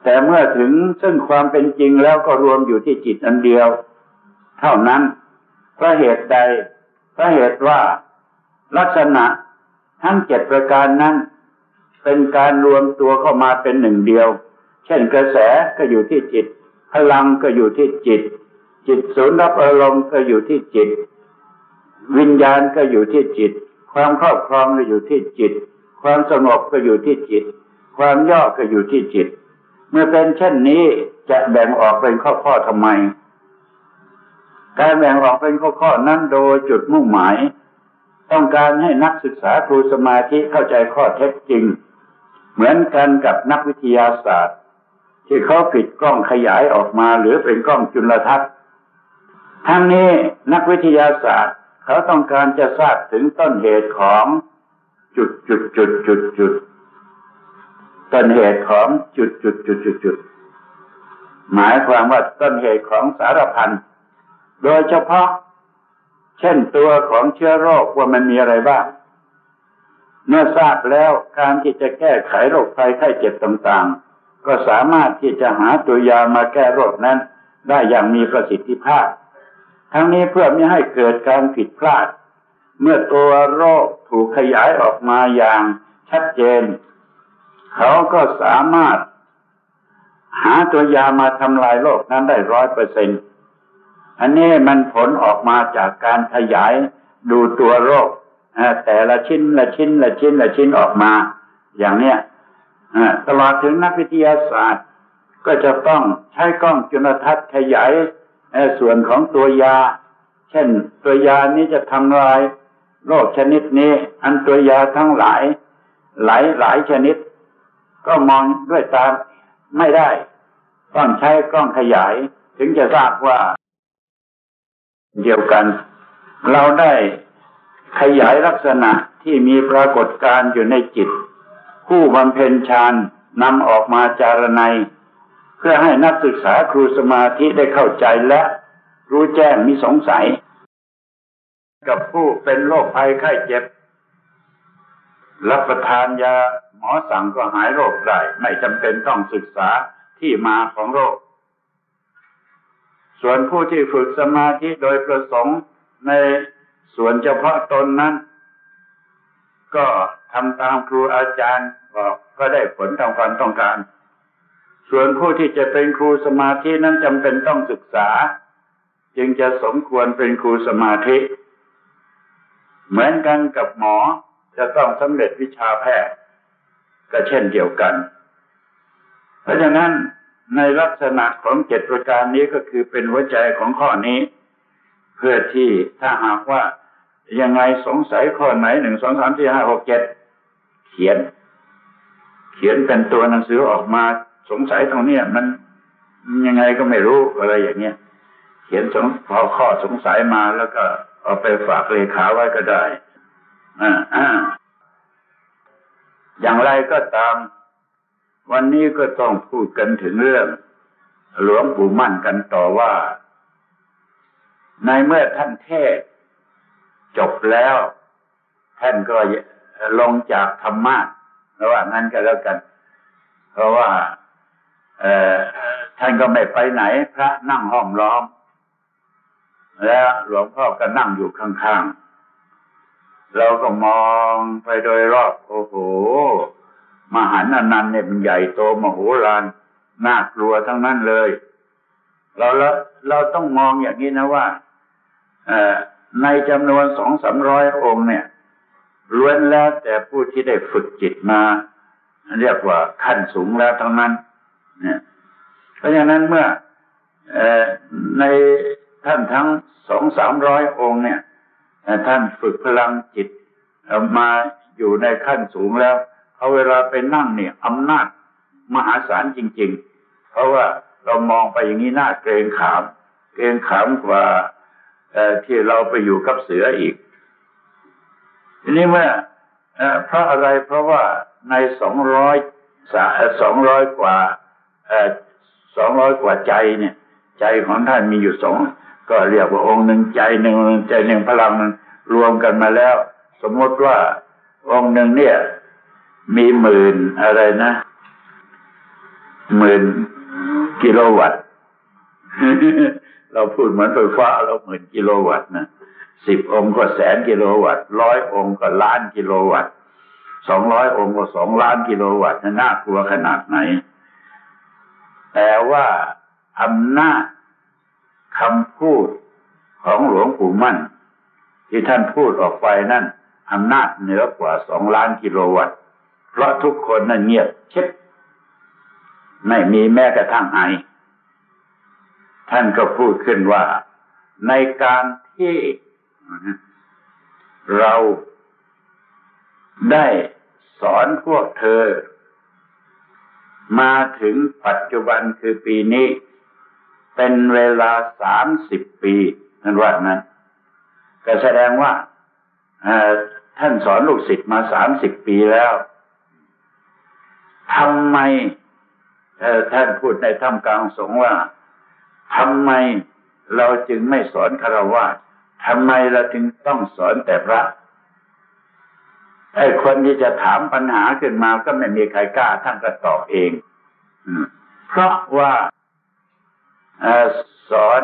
แต่เมื่อถึงซึ่งความเป็นจริงแล้วก็รวมอยู่ที่จิตอันเดียว เท่านั้นเพราะเหตุใดเพราะเหตุว่าลักษณะทั้งเจ็ดประการนั้น เป็นการรวมตัวเข้ามาเป็นหนึ่งเดียว เช่นกระแสก็อยู่ที่จิต พลังก็อยู่ที่จิต จิตศูนย์รับอารมณ์ก็อยู่ที่จิต วิญญาณก็อยู่ที่จิต ความครอบครองก็อยู่ที่จิต ความสงบก็อยู่ที่จิต ความย่อก็อยู่ที่จิต เมื่อเป็นเช่นนี้จะแบ่งออกเป็นข้อๆทำไม การแบ่งออกเป็นข้อๆนั้นโดยจุดมุ่งหมาย ต้องการให้นักศึกษาครูสมาธิเข้าใจข้อเท็จจริง เหมือนกันกับนักวิทยาศาสตร์ ที่เขาผิดกล้องขยายออกมา หรือเป็นกล้องจุลทรรศน์ทั้งนี้นักวิทยาศาสตร์ เขาต้องการจะทราบถึงต้นเหตุของจุดจุดจุดจุดจุดต้นเหตุของจุดจุดจุดจุดจุดหมายความว่าต้นเหตุของสารพันโดยเฉพาะ เช่นตัวของเชื้อโรคว่ามันมีอะไรบ้างเมื่อทราบแล้วการที่จะแก้ไขโรคภัยไข้เจ็บต่างๆ ก็สามารถที่จะหาตัวยามาแก้โรคนั้น ได้อย่างมีประสิทธิภาพ ทั้งนี้เพื่อไม่ให้เกิดการผิดพลาด เมื่อตัวโรคถูกขยายออกมาอย่างชัดเจน เขาก็สามารถ หาตัวยามาทำลายโรคนั้นได้ร้อยเปอร์เซ็นต์อันนี้มันผลออกมาจากการขยายดูตัวโรคแต่ละชิ้นละชิ้นละชิ้นละชิ้นออกมา อย่างเนี้ย ตลอดถึงนักวิทยาศาสตร์ ก็จะต้องใช้กล้องจุลทรรศน์ขยายส่วนของตัวยา เช่น ตัวยานี้จะทำลายโรคชนิดนี้ อันตัวยาทั้งหลาย หลายหลายชนิด ก็มองด้วยตาไม่ได้ ต้องใช้กล้องขยาย ถึงจะทราบว่า เดียวกัน เราได้ขยายลักษณะที่มีปรากฏการอยู่ในจิต ผู้บำเพ็ญฌานนำออกมาจารณัย เพื่อให้นักศึกษาครูสมาธิได้เข้าใจและรู้แจ้งมีสงสัย กับผู้เป็นโรคภัยไข้เจ็บ รับประทานยาหมอสั่งก็หายโรคได้ไม่จำเป็นต้องศึกษาที่มาของโรค ส่วนผู้ที่ฝึกสมาธิโดยประสงค์ในส่วนเฉพาะตนนั้น ก็ทำตามครูอาจารย์บอกก็ได้ผลตามความต้องการ ส่วนผู้ที่จะเป็นครูสมาธินั้นจำเป็นต้องศึกษา จึงจะสมควรเป็นครูสมาธิ เหมือนกันกับหมอจะต้องสำเร็จวิชาแพทย์ก็เช่นเดียวกัน เพราะฉะนั้นในลักษณะของเจ็ดประการนี้ก็คือเป็นหัวใจของข้อนี้ เพื่อที่ถ้าหากว่า ยังไงสงสัยข้อไหนหนึ่งสองสามสี่ห้าหกเจ็ดเขียน เขียนเป็นตัวหนังสือออกมา สงสัยตรงนี้มันยังไงก็ไม่รู้อะไรอย่างเงี้ยเขียนสงพอข้อสงสัยมาแล้วก็เอาไปฝากเลขาไว้ก็ได้อ่าอ่าอย่างไรก็ตาม วันนี้ก็ต้องพูดกันถึงเรื่อง หลวงปู่มั่นกันต่อว่า ในเมื่อท่านเทศ จบแล้ว ท่านก็ลงจากธรรมะระหว่างนั้นก็แล้วกัน เพราะว่าท่านก็ไม่ไปไหน พระนั่งห้อมล้อม แล้วหลวงพ่อก็นั่งอยู่ข้างๆ เราก็มองไปโดยรอบ โอ้โห มหันอนันต์เนี่ยมันใหญ่โตมโหฬารน่ากลัวทั้งนั้นเลย เราเราเราต้องมองอย่างนี้นะว่า ในจำนวนสองสามร้อยองค์เนี่ยล้วนแล้วแต่ผู้ที่ได้ฝึกจิตมา เรียกว่าขั้นสูงแล้วทั้งนั้นเนี่ยเพราะฉะนั้นเมื่อในท่านทั้งสองสามร้อยองค์เนี่ยท่านฝึกพลังจิตมาอยู่ในขั้นสูงแล้วเอาเวลาไปนั่งเนี่ยอำนาจมหาศาลจริง ๆ เพราะว่าเรามองไปอย่างนี้น่าเกรงขาม เกรงขามกว่า ที่เราไปอยู่กับเสืออีก ทีนี้เมื่อเพราะอะไรเพราะว่าในสองร้อยสองร้อยกว่าสองร้อยกว่าใจเนี่ย ใจของท่านมีอยู่สองก็เรียกว่าองค์หนึ่งใจหนึ่งใจหนึ่งพลังรวมกันมาแล้ว สมมติว่าองค์หนึ่งเนี่ย มีหมื่นอะไรนะหมื่นกิโลวัตต์ เราพูดเหมือนไฟฟ้าเราหมื่นกิโลวัตต์นะสิบองค์ก็แสนกิโลวัตต์ร้อยองค์ก็ล้านกิโลวัตต์สองร้อยองค์ก็สองล้านกิโลวัตต์น่ากลัวขนาดไหน แต่ว่าอำนาจคำพูดของหลวงปู่มั่น ที่ท่านพูดออกไปนั่นอำนาจเหนือกว่าสองล้านกิโลวัตต์เพราะทุกคนนั้นเงียบเช็ดไม่มีแม้กระทั่งไอ ท่านก็พูดขึ้นว่า ในการที่เราได้สอนพวกเธอ มาถึงปัจจุบันคือปีนี้ เป็นเวลาสามสิบปีนั่นว่านั้นก็แสดงว่าท่านสอนลูกศิษย์มาสามสิบปีแล้วทำไมท่านพูดในธรรมกลางสงฆ์ว่า ทำไมเราจึงไม่สอนคารวะทำไมเราจึงต้องสอนแต่พระไอ้คนที่จะถามปัญหาขึ้นมาก็ไม่มีใครกล้าท่านก็ตอบเองเพราะว่าอสอน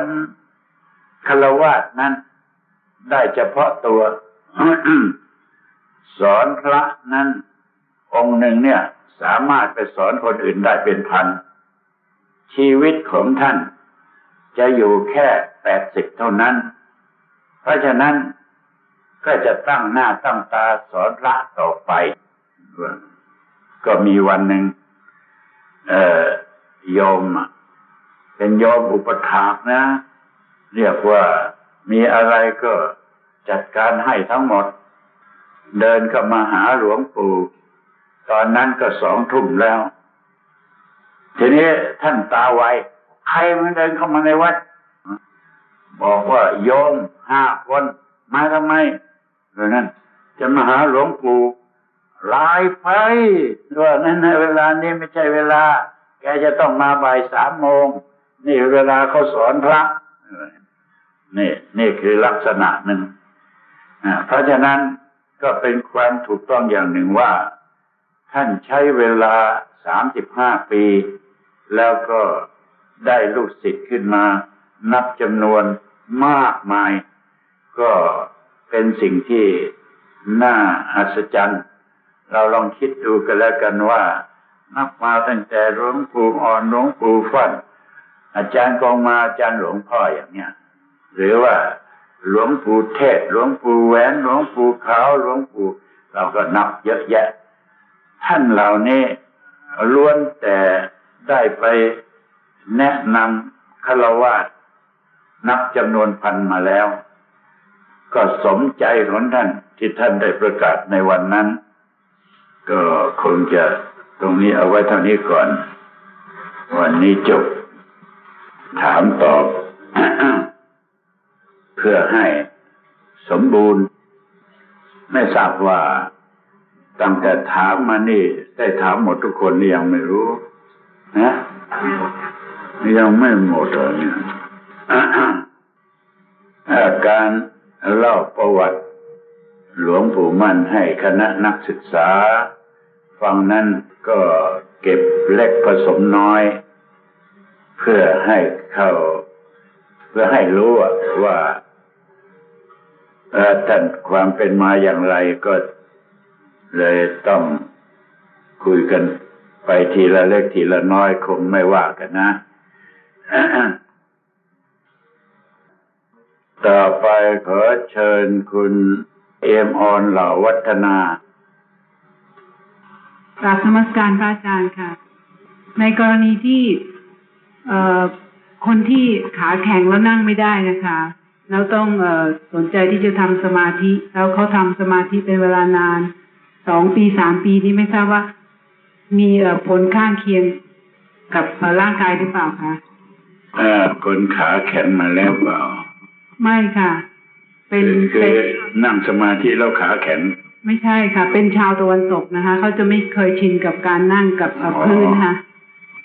คารวะนั้น ได้เฉพาะตัว สอนพระนั้น องค์หนึ่งเนี่ย สามารถไปสอนคนอื่นได้เป็นพันชีวิตของท่าน จะอยู่แค่แปดสิบเท่านั้น เพราะฉะนั้นก็จะตั้งหน้าตั้งตาสอนพระต่อไป ก็มีวันหนึ่งออโยมอะเป็นโยมอุปถากนะ เรียกว่ามีอะไรก็จัดการให้ทั้งหมด เดินเข้ามาหาหลวงปู่ ตอนนั้นก็สองทุ่มแล้ว ทีนี้ท่านตาไว ใครมันเดินเข้ามาในวัด บอกว่าโยมห้าคนมาทำไมเพราะนั้นจะมาหาหลวงปู่ลายไปว่านั่นในเวลานี้ไม่ใช่เวลา แกจะต้องมาบ่ายสามโมง นี่เวลาเขาสอนพระนี่นี่คือลักษณะหนึ่งอ่าเพราะฉะนั้นก็เป็นความถูกต้องอย่างหนึ่งว่า ท่านใช้เวลาสามสิบห้าปี แล้วก็ ได้ลูกศิษย์ขึ้นมา นับจำนวนมากมาย ก็เป็นสิ่งที่น่าอัศจรรย์ เราลองคิดดูกันแล้วกันว่า นับมาตั้งแต่หลวงปู่อ่อนหลวงปู่ฟันอาจารย์กองมาอาจารย์หลวงพ่ออย่างเนี้ยหรือว่าหลวงปู่เทศ หลวงปู่แหวนหลวงปู่ขาวหลวงปู่เราก็นับเยอะแยะ ท่านเหล่านี้ล้วนแต่ได้ไป แนะนำฆราวาสนับจำนวนพันมาแล้ว ก็สมใจของท่านที่ท่านได้ประกาศในวันนั้น ก็คงจะตรงนี้เอาไว้เท่านี้ก่อน วันนี้จบ ถามตอบ เพื่อให้สมบูรณ์ ไม่ทราบว่าตั้งแต่ถามมานี่ ได้ถามหมดทุกคนหรือยังไม่รู้ นะ ยังไม่หมดเลยเนี่ยอ่าการเล่าประวัติหลวงปู่มั่นให้คณะนักศึกษา ฟังนั้นก็เก็บเล็กผสมน้อย เพื่อให้เข้า เพื่อให้รู้ว่าท่านความเป็นมาอย่างไรก็เลยต้องคุยกันไปทีละเล็กทีละน้อยคงไม่ว่ากันนะ ต่อไปขอเชิญคุณเอมออนเหล่าวัฒนากราบนมัสการพระอาจารย์ค่ะ ในกรณีที่เอ่อคนที่ขาแข็งแล้วนั่งไม่ได้นะคะ แล้วต้องเออสนใจที่จะทำสมาธิ แล้วเขาทำสมาธิเป็นเวลานานสองปีสามปีนี่ไม่ทราบว่า มีผลข้างเคียงกับร่างกายหรือเปล่าคะ เอ่อคนขาแข็งมาแล้วเปล่า ไม่ค่ะ เป็นคืเป็อนนั่งสมาธิแล้วขาแข็งไม่ใช่ค่ะ เป็นชาวตะวันตกนะคะ เขาจะไม่เคยชินกับการนั่งกับเอ่อพื้นค่ะ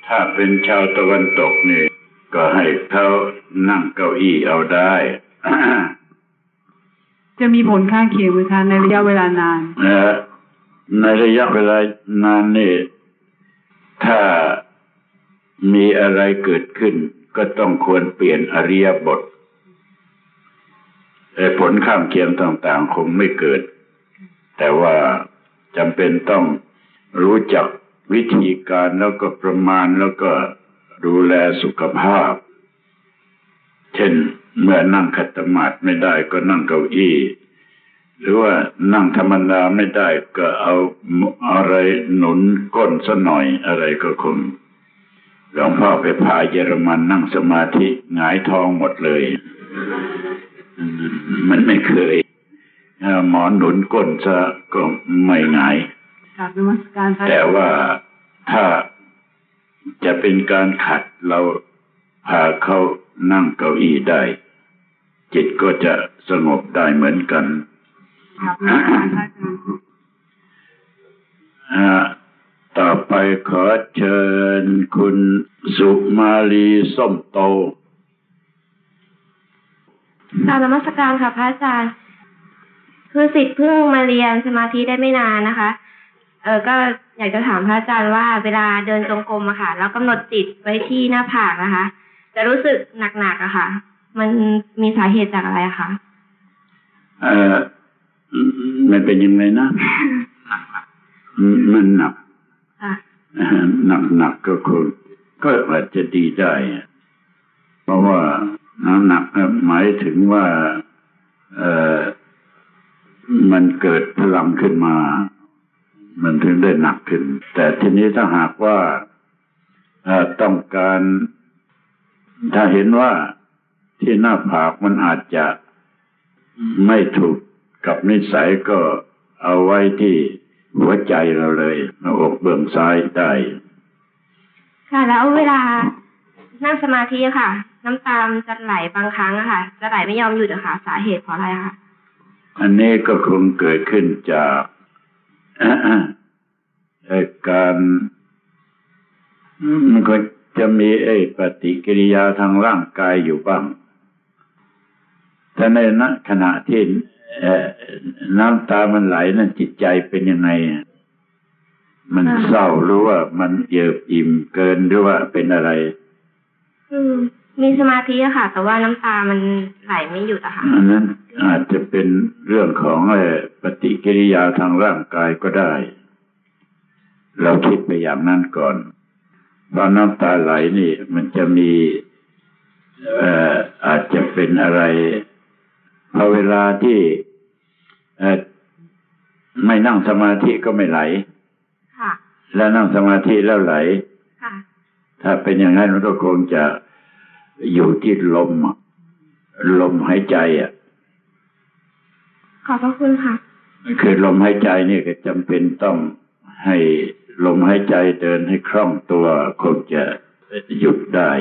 ถ้าเป็นชาวตะวันตกนี่ก็ให้เขานั่งเก้าอี้เอาได้ จะมีผลข้างเคียงไหมคะในระยะเวลานานเอ่อในระยะเวลานานนี่ถ้ามีอะไรเกิดขึ้น ก็ต้องควรเปลี่ยนอริยบทผลข้างเคียงต่าง ๆ คงไม่เกิด แต่ว่าจำเป็นต้องรู้จักวิธีการแล้วก็ประมาณแล้วก็ดูแลสุขภาพ เช่นเมื่อนั่งขัดสมาธิไม่ได้ก็นั่งเก้าอี้ หรือว่านั่งธรรมดาไม่ได้ก็เอาอะไรหนุนก้นซะหน่อยอะไรก็คง หลวงพ่อไปพาเยอรมันนั่งสมาธิหงายท้องหมดเลยอืมมันไม่เคยเอ่อหมอนหนุนก้นซะก็ไม่หงายกราบนมัสการพระอาแต่จารย์ว่าถ้าจะเป็นการขัดเราพาเขานั่งเก้าอี้ได้ จิตก็จะสงบได้เหมือนกัน ต่อไปขอเชิญคุณสุมาลีส้มโตกราบนมัสการค่ะพระอาจารย์ คือสิทธิ์เพิ่งมาเรียนสมาธิได้ไม่นานนะคะ เออก็อยากจะถามพระอาจารย์ว่าเวลาเดินจงกรมอะค่ะ แล้วกำหนดจิตไว้ที่หน้าผากนะคะ จะรู้สึกหนักๆอะค่ะ มันมีสาเหตุจากอะไรอะคะ เออมันเป็นยังไงนะอืมมันหนักค่ะ หนักหนักๆก็คงก็อาจจะดีได้ เพราะว่าน้ำหนักหมายถึงว่าเออมันเกิดพลังขึ้นมา มันถึงได้หนักขึ้น แต่ทีนี้ถ้าหากว่าต้องการถ้าเห็นว่าที่หน้าผากมันอาจจะไม่ถูกกับนิสัยก็เอาไว้ที่ หัวใจเราเลยหน้าอกเบื้องซ้ายได้ ค่ะ แล้วเวลานั่งสมาธิอะค่ะ น้ำตามนจะไหลบางครั้งอะค่ะ จะไหลไม่ยอมหยุดอะค่ะ สาเหตุเพราะอะไรอะคะอันนี้ก็คงเกิดขึ้นจากเอ่อการมันก็จะมีไอ้ปฏิกิริยาทางร่างกายอยู่บ้างแต่ในณขณะที่เอ่อ น้ำตามันไหลนั้นจิตใจเป็นยังไงอะมันเศร้าหรือว่ามันเยิบอิ่มเกินหรือว่าเป็นอะไร อืมมีสมาธิอะค่ะ แต่ว่าน้ำตามันไหลไม่หยุดอะค่ะอันนั้นอาจจะเป็นเรื่องของเอ่อปฏิกิริยาทางร่างกายก็ได้ เราคิดไปอย่างนั้นก่อนเพราะน้ำตาไหลนี่ มันจะมีเอ่ออาจจะเป็นอะไรพอเวลาที่เอ่อ ไม่นั่งสมาธิก็ไม่ไหล ค่ะ แล้วนั่งสมาธิแล้วไหล ค่ะ ถ้าเป็นอย่างนั้นมันก็คงจะอยู่ที่ลมอะลมหายใจอะ ขอบพระคุณค่ะ คือลมหายใจนี่ก็จำเป็นต้องให้ลมหายใจเดินให้คล่องตัวคงจะหยุดได้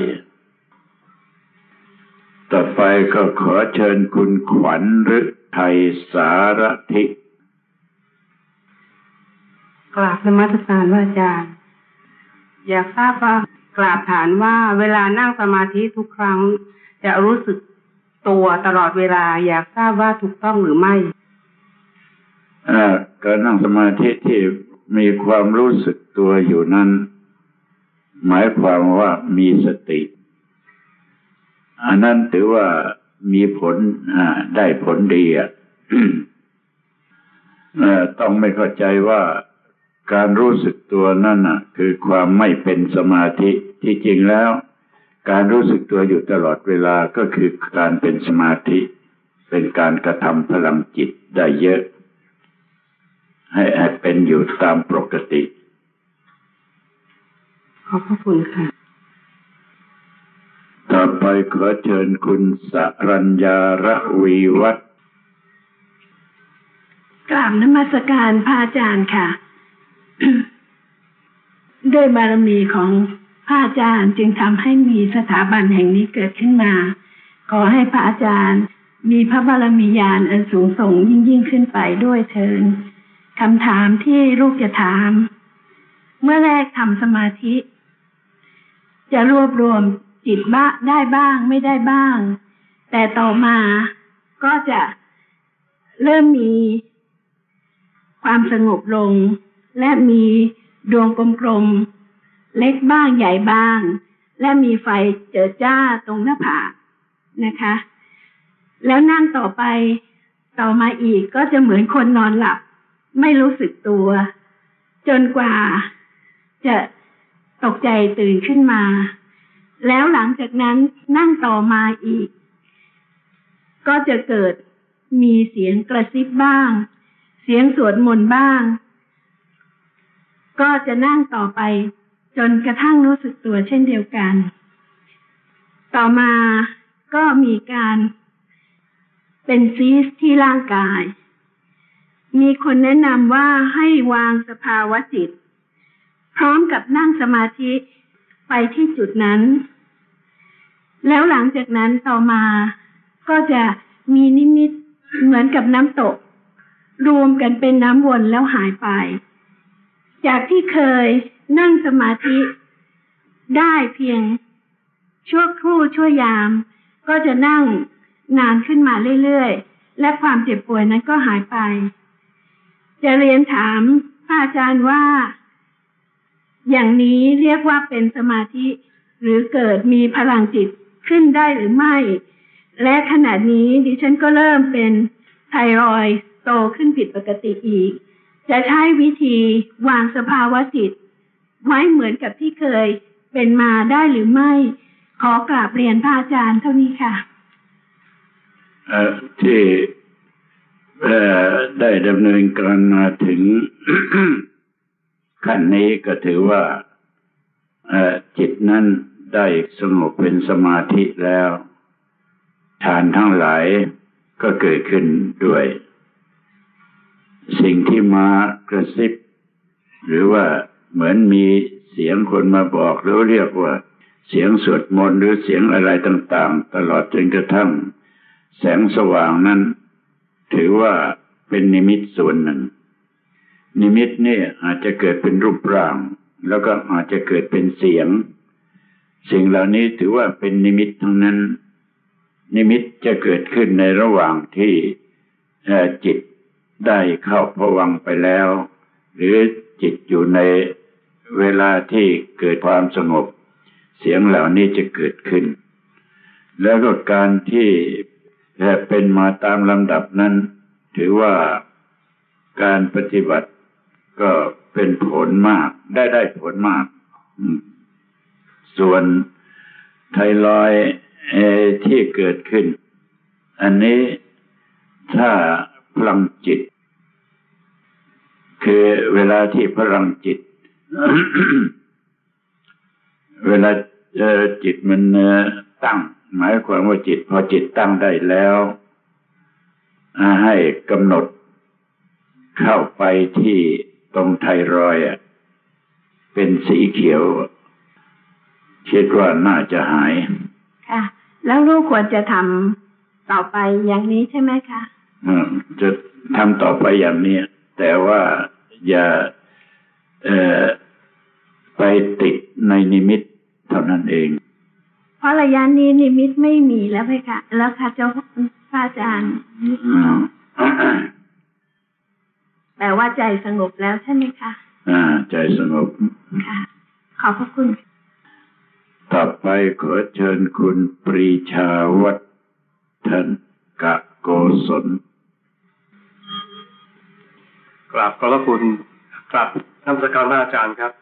ต่อไปก็ขอเชิญคุณขวัญฤทัยสารทิ กราบนมัสารพระอาจารย์ อยากทราบว่ากราบฐานว่าเวลานั่งสมาธิทุกครั้ง จะรู้สึกตัวตลอดเวลา อยากทราบว่าถูกต้องหรือไม่การนั่งสมาธิที่มีความรู้สึกตัวอยู่นั้น หมายความว่ามีสติอันนั้นถือว่ามีผลได้ผลดีอะต้องไม่เข้าใจว่า การรู้สึกตัวนั่นน่ะ คือความไม่เป็นสมาธิที่จริงแล้ว การรู้สึกตัวอยู่ตลอดเวลาก็คือการเป็นสมาธิ เป็นการกระทำพลังจิตได้เยอะ ให้ให้เป็นอยู่ตามปกติ ขอบพระคุณค่ะ ต่อไปขอเชิญคุณสรัญญาระวีวัฒน์กราบนมัสการพระอาจารย์ค่ะ ด้วยบารมีของพระอาจารย์จึงทำให้มีสถาบันแห่งนี้เกิดขึ้นมา ขอให้พระอาจารย์ มีพระบารมีญาณอันสูงส่งยิ่งยิ่งขึ้นไปด้วยเชิญคำถามที่ลูกจะถาม เมื่อแรกทำสมาธิ จะรวบรวมจิตบ้าได้บ้างไม่ได้บ้าง แต่ต่อมาก็จะเริ่มมีความสงบลง และมีดวงกลมๆ เล็กบ้างใหญ่บ้าง และมีไฟเจิดจ้าตรงหน้าผากนะคะ แล้วนั่งต่อไปต่อมาอีกก็จะเหมือนคนนอนหลับ ไม่รู้สึกตัว จนกว่าจะตกใจตื่นขึ้นมา แล้วหลังจากนั้นนั่งต่อมาอีก ก็จะเกิดมีเสียงกระซิบบ้าง เสียงสวดมนต์บ้าง ก็จะนั่งต่อไป จนกระทั่งรู้สึกตัวเช่นเดียวกัน ต่อมาก็มีการเป็นซีสที่ร่างกาย มีคนแนะนำว่าให้วางสภาวะจิต พร้อมกับนั่งสมาธิไปที่จุดนั้น แล้วหลังจากนั้นต่อมาก็จะมีนิมิตเหมือนกับน้ำตก รวมกันเป็นน้ำวนแล้วหายไป จากที่เคยนั่งสมาธิได้เพียงชั่วครู่ชั่วยาม ก็จะนั่งนานขึ้นมาเรื่อยๆ และความเจ็บป่วยนั้นก็หายไป จะเรียนถามพระอาจารย์ว่า อย่างนี้เรียกว่าเป็นสมาธิ หรือเกิดมีพลังจิตขึ้นได้หรือไม่ และขณะนี้ดิฉันก็เริ่มเป็นไทรอยโตขึ้นผิดปกติอีก จะใช้วิธีวางสภาวะจิต ไว้เหมือนกับที่เคยเป็นมาได้หรือไม่ ขอกราบเรียนพระอาจารย์เท่านี้ค่ะที่ได้ดำเนินการมาถึงขั้นนี้ก็ถือว่าจิตนั้นได้สงบเป็นสมาธิแล้วฌานทั้งหลายก็เกิดขึ้นด้วย สิ่งที่มากระซิบ หรือว่าเหมือนมีเสียงคนมาบอกหรือเรียกว่า เสียงสวดมนต์หรือเสียงอะไรต่าง ๆ ตลอดจนกระทั่ง แสงสว่างนั้น ถือว่าเป็นนิมิตส่วนหนึ่ง นิมิตนี่อาจจะเกิดเป็นรูปร่าง แล้วก็อาจจะเกิดเป็นเสียง สิ่งเหล่านี้ถือว่าเป็นนิมิตทั้งนั้น นิมิตจะเกิดขึ้นในระหว่างที่จิต ได้เข้าพวังไปแล้ว หรือจิตอยู่ในเวลาที่เกิดความสงบ เสียงเหล่านี้จะเกิดขึ้น แล้วก็การที่เป็นมาตามลำดับนั้น ถือว่าการปฏิบัติก็เป็นผลมาก ได้ได้ผลมาก ส่วนไทรอยที่เกิดขึ้น อันนี้ถ้าพลังจิต คือเวลาที่พลังจิต เวลาจิตมันตั้ง หมายความว่าจิต พอจิตตั้งได้แล้วให้กำหนดเข้าไปที่ตรงไทรอยเป็นสีเขียวคิดว่าน่าจะหาย ค่ะ แล้วลูกควรจะทำต่อไปอย่างนี้ใช่ไหมคะจะทำต่อไปอย่างนี้ แต่ว่า อย่าเอ่อไปติดในนิมิตเท่านั้นเอง เพราะระยะนี้นิมิตไม่มีแล้วไหมคะแล้วค่ะเจ้าพระอาจารย์แต่ว่าใจสงบแล้วใช่ไหมคะ อ่า ใจสงบ ค่ะ ขอบพระคุณ ต่อไปขอเชิญคุณปรีชาวัฒนกะโกศล กราบขอบพระคุณกราบท่านสการอาจารย์ครับ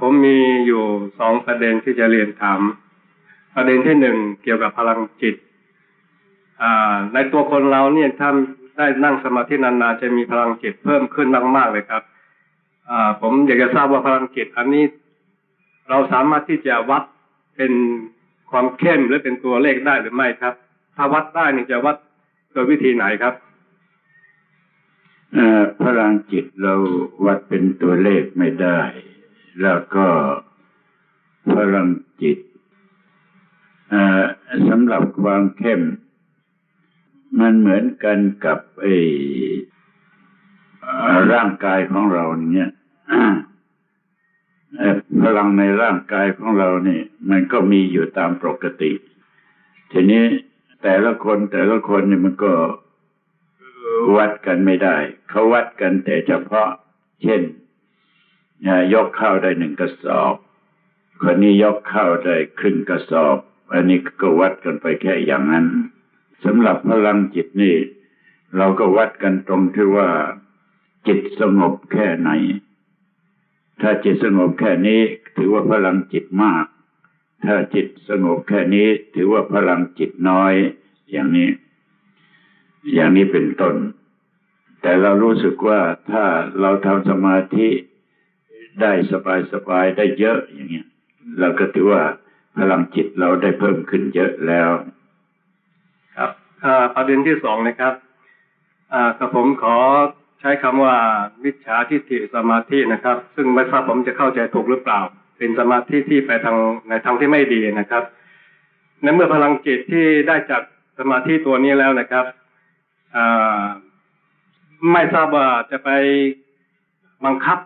ผมมีอยู่สองประเด็นที่จะเรียนถาม ประเด็นที่หนึ่งเกี่ยวกับพลังจิตในตัวคนเราเนี่ยถ้าได้นั่งสมาธินานๆจะมีพลังจิตเพิ่มขึ้นมากๆเลยครับผมอยากจะทราบว่าพลังจิตอันนี้เราสามารถที่จะวัดเป็นความเข้มหรือเป็นตัวเลขได้หรือไม่ครับ ถ้าวัดได้นี่จะวัดโดยวิธีไหนครับ พลังจิตเราวัดเป็นตัวเลขไม่ได้ แล้วก็พลังจิตสำหรับความเข้ม มันเหมือนกันกับไอ้ร่างกายของเราเนี่ยพลังในร่างกายของเราเนี่ย มันก็มีอยู่ตามปกติ ทีนี้แต่ละคนแต่ละคนเนี่ยมันก็ วัดกันไม่ได้ เขาวัดกันแต่เฉพาะ เช่นยกข้าวได้หนึ่งกระสอบ คนนี้ยกข้าวได้ครึ่งกระสอบ อันนี้ก็วัดกันไปแค่อย่างนั้นสำหรับพลังจิตนี่ เราก็วัดกันตรงที่ว่า จิตสงบแค่ไหน ถ้าจิตสงบแค่นี้ ถือว่าพลังจิตมาก ถ้าจิตสงบแค่นี้ ถือว่าพลังจิตน้อย อย่างนี้ อย่างนี้เป็นต้น แต่เรารู้สึกว่าถ้าเราทำสมาธิได้สบายๆได้เยอะอย่างเงี้ยเราก็ถือว่าพลังจิตเราได้เพิ่มขึ้นเยอะแล้ว ครับประเด็นที่สองนะครับกับผมขอใช้คำว่าวิชาทิฏฐิสมาธินะครับ ซึ่งไม่ทราบผมจะเข้าใจถูกหรือเปล่า เป็นสมาธิที่ไปทางในทางที่ไม่ดีนะครับในเมื่อพลังจิตที่ได้จากสมาธิตัวนี้แล้วนะครับ ไม่ทราบว่าจะไปบังคับ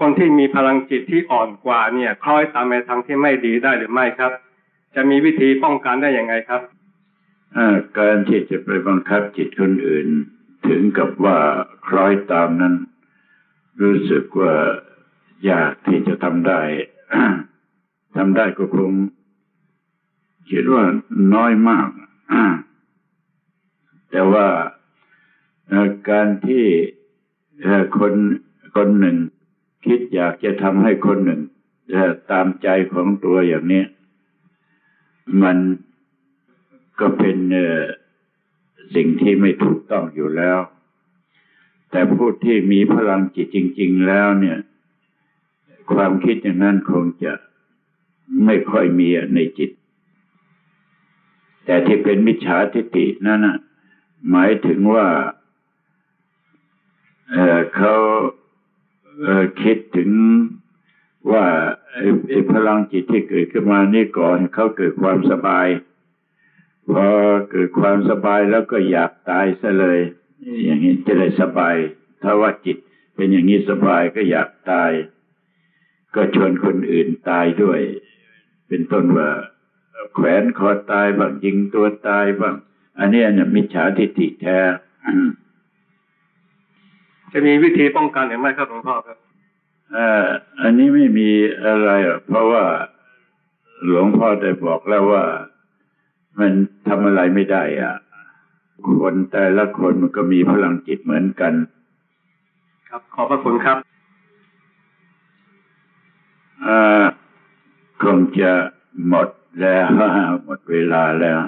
คนที่มีพลังจิตที่อ่อนกว่าเนี่ย คล้อยตามไปทางที่ไม่ดีได้หรือไม่ครับ จะมีวิธีป้องกันได้อยังไงครับการที่จะไปบังคับจิตคนอื่น ถึงกับว่าคล้อยตามนั้น รู้สึกว่ายากที่จะทำได้ทำได้ก็คงคิดว่าน้อยมาก แต่ว่าการที่คนคนหนึ่ง คิดอยากจะทำให้คนหนึ่งตามใจของตัวอย่างนี้ มันก็เป็นสิ่งที่ไม่ถูกต้องอยู่แล้ว แต่ผู้ที่มีพลังจิตจริง ๆ แล้วเนี่ย ความคิดอย่างนั้นคงจะไม่ค่อยมีในจิต แต่ที่เป็นมิจฉาทิฏฐินั่นนะ หมายถึงว่าเเขาเคิดถึงว่าไอ้พลังจิตที่เกิดขึ้นมานี่ก่อนเขาเกิดความสบาย พอเกิดความสบายแล้วก็อยากตายซะเลย อย่างนี้จะได้สบาย ถ้าว่าจิตเป็นอย่างนี้สบายก็อยากตาย ก็ชวนคนอื่นตายด้วย เป็นต้นว่าแขวนคอตายบ้างยิงตัวตายบ้าง อันเนี้ยเนี่ยมิจฉาทิฏฐิแท้จะมีวิธีป้องกันหรือไม่ครับหลวงพ่อครับเอ่ออันนี้ไม่มีอะไรหรอกเพราะว่าหลวงพ่อได้บอกแล้วว่ามันทำอะไรไม่ได้ อะ คนแต่ละคนมันก็มีพลังจิตเหมือนกัน ครับขอบพระคุณครับอ่าคงจะหมดแล้วหมดเวลาแล้ว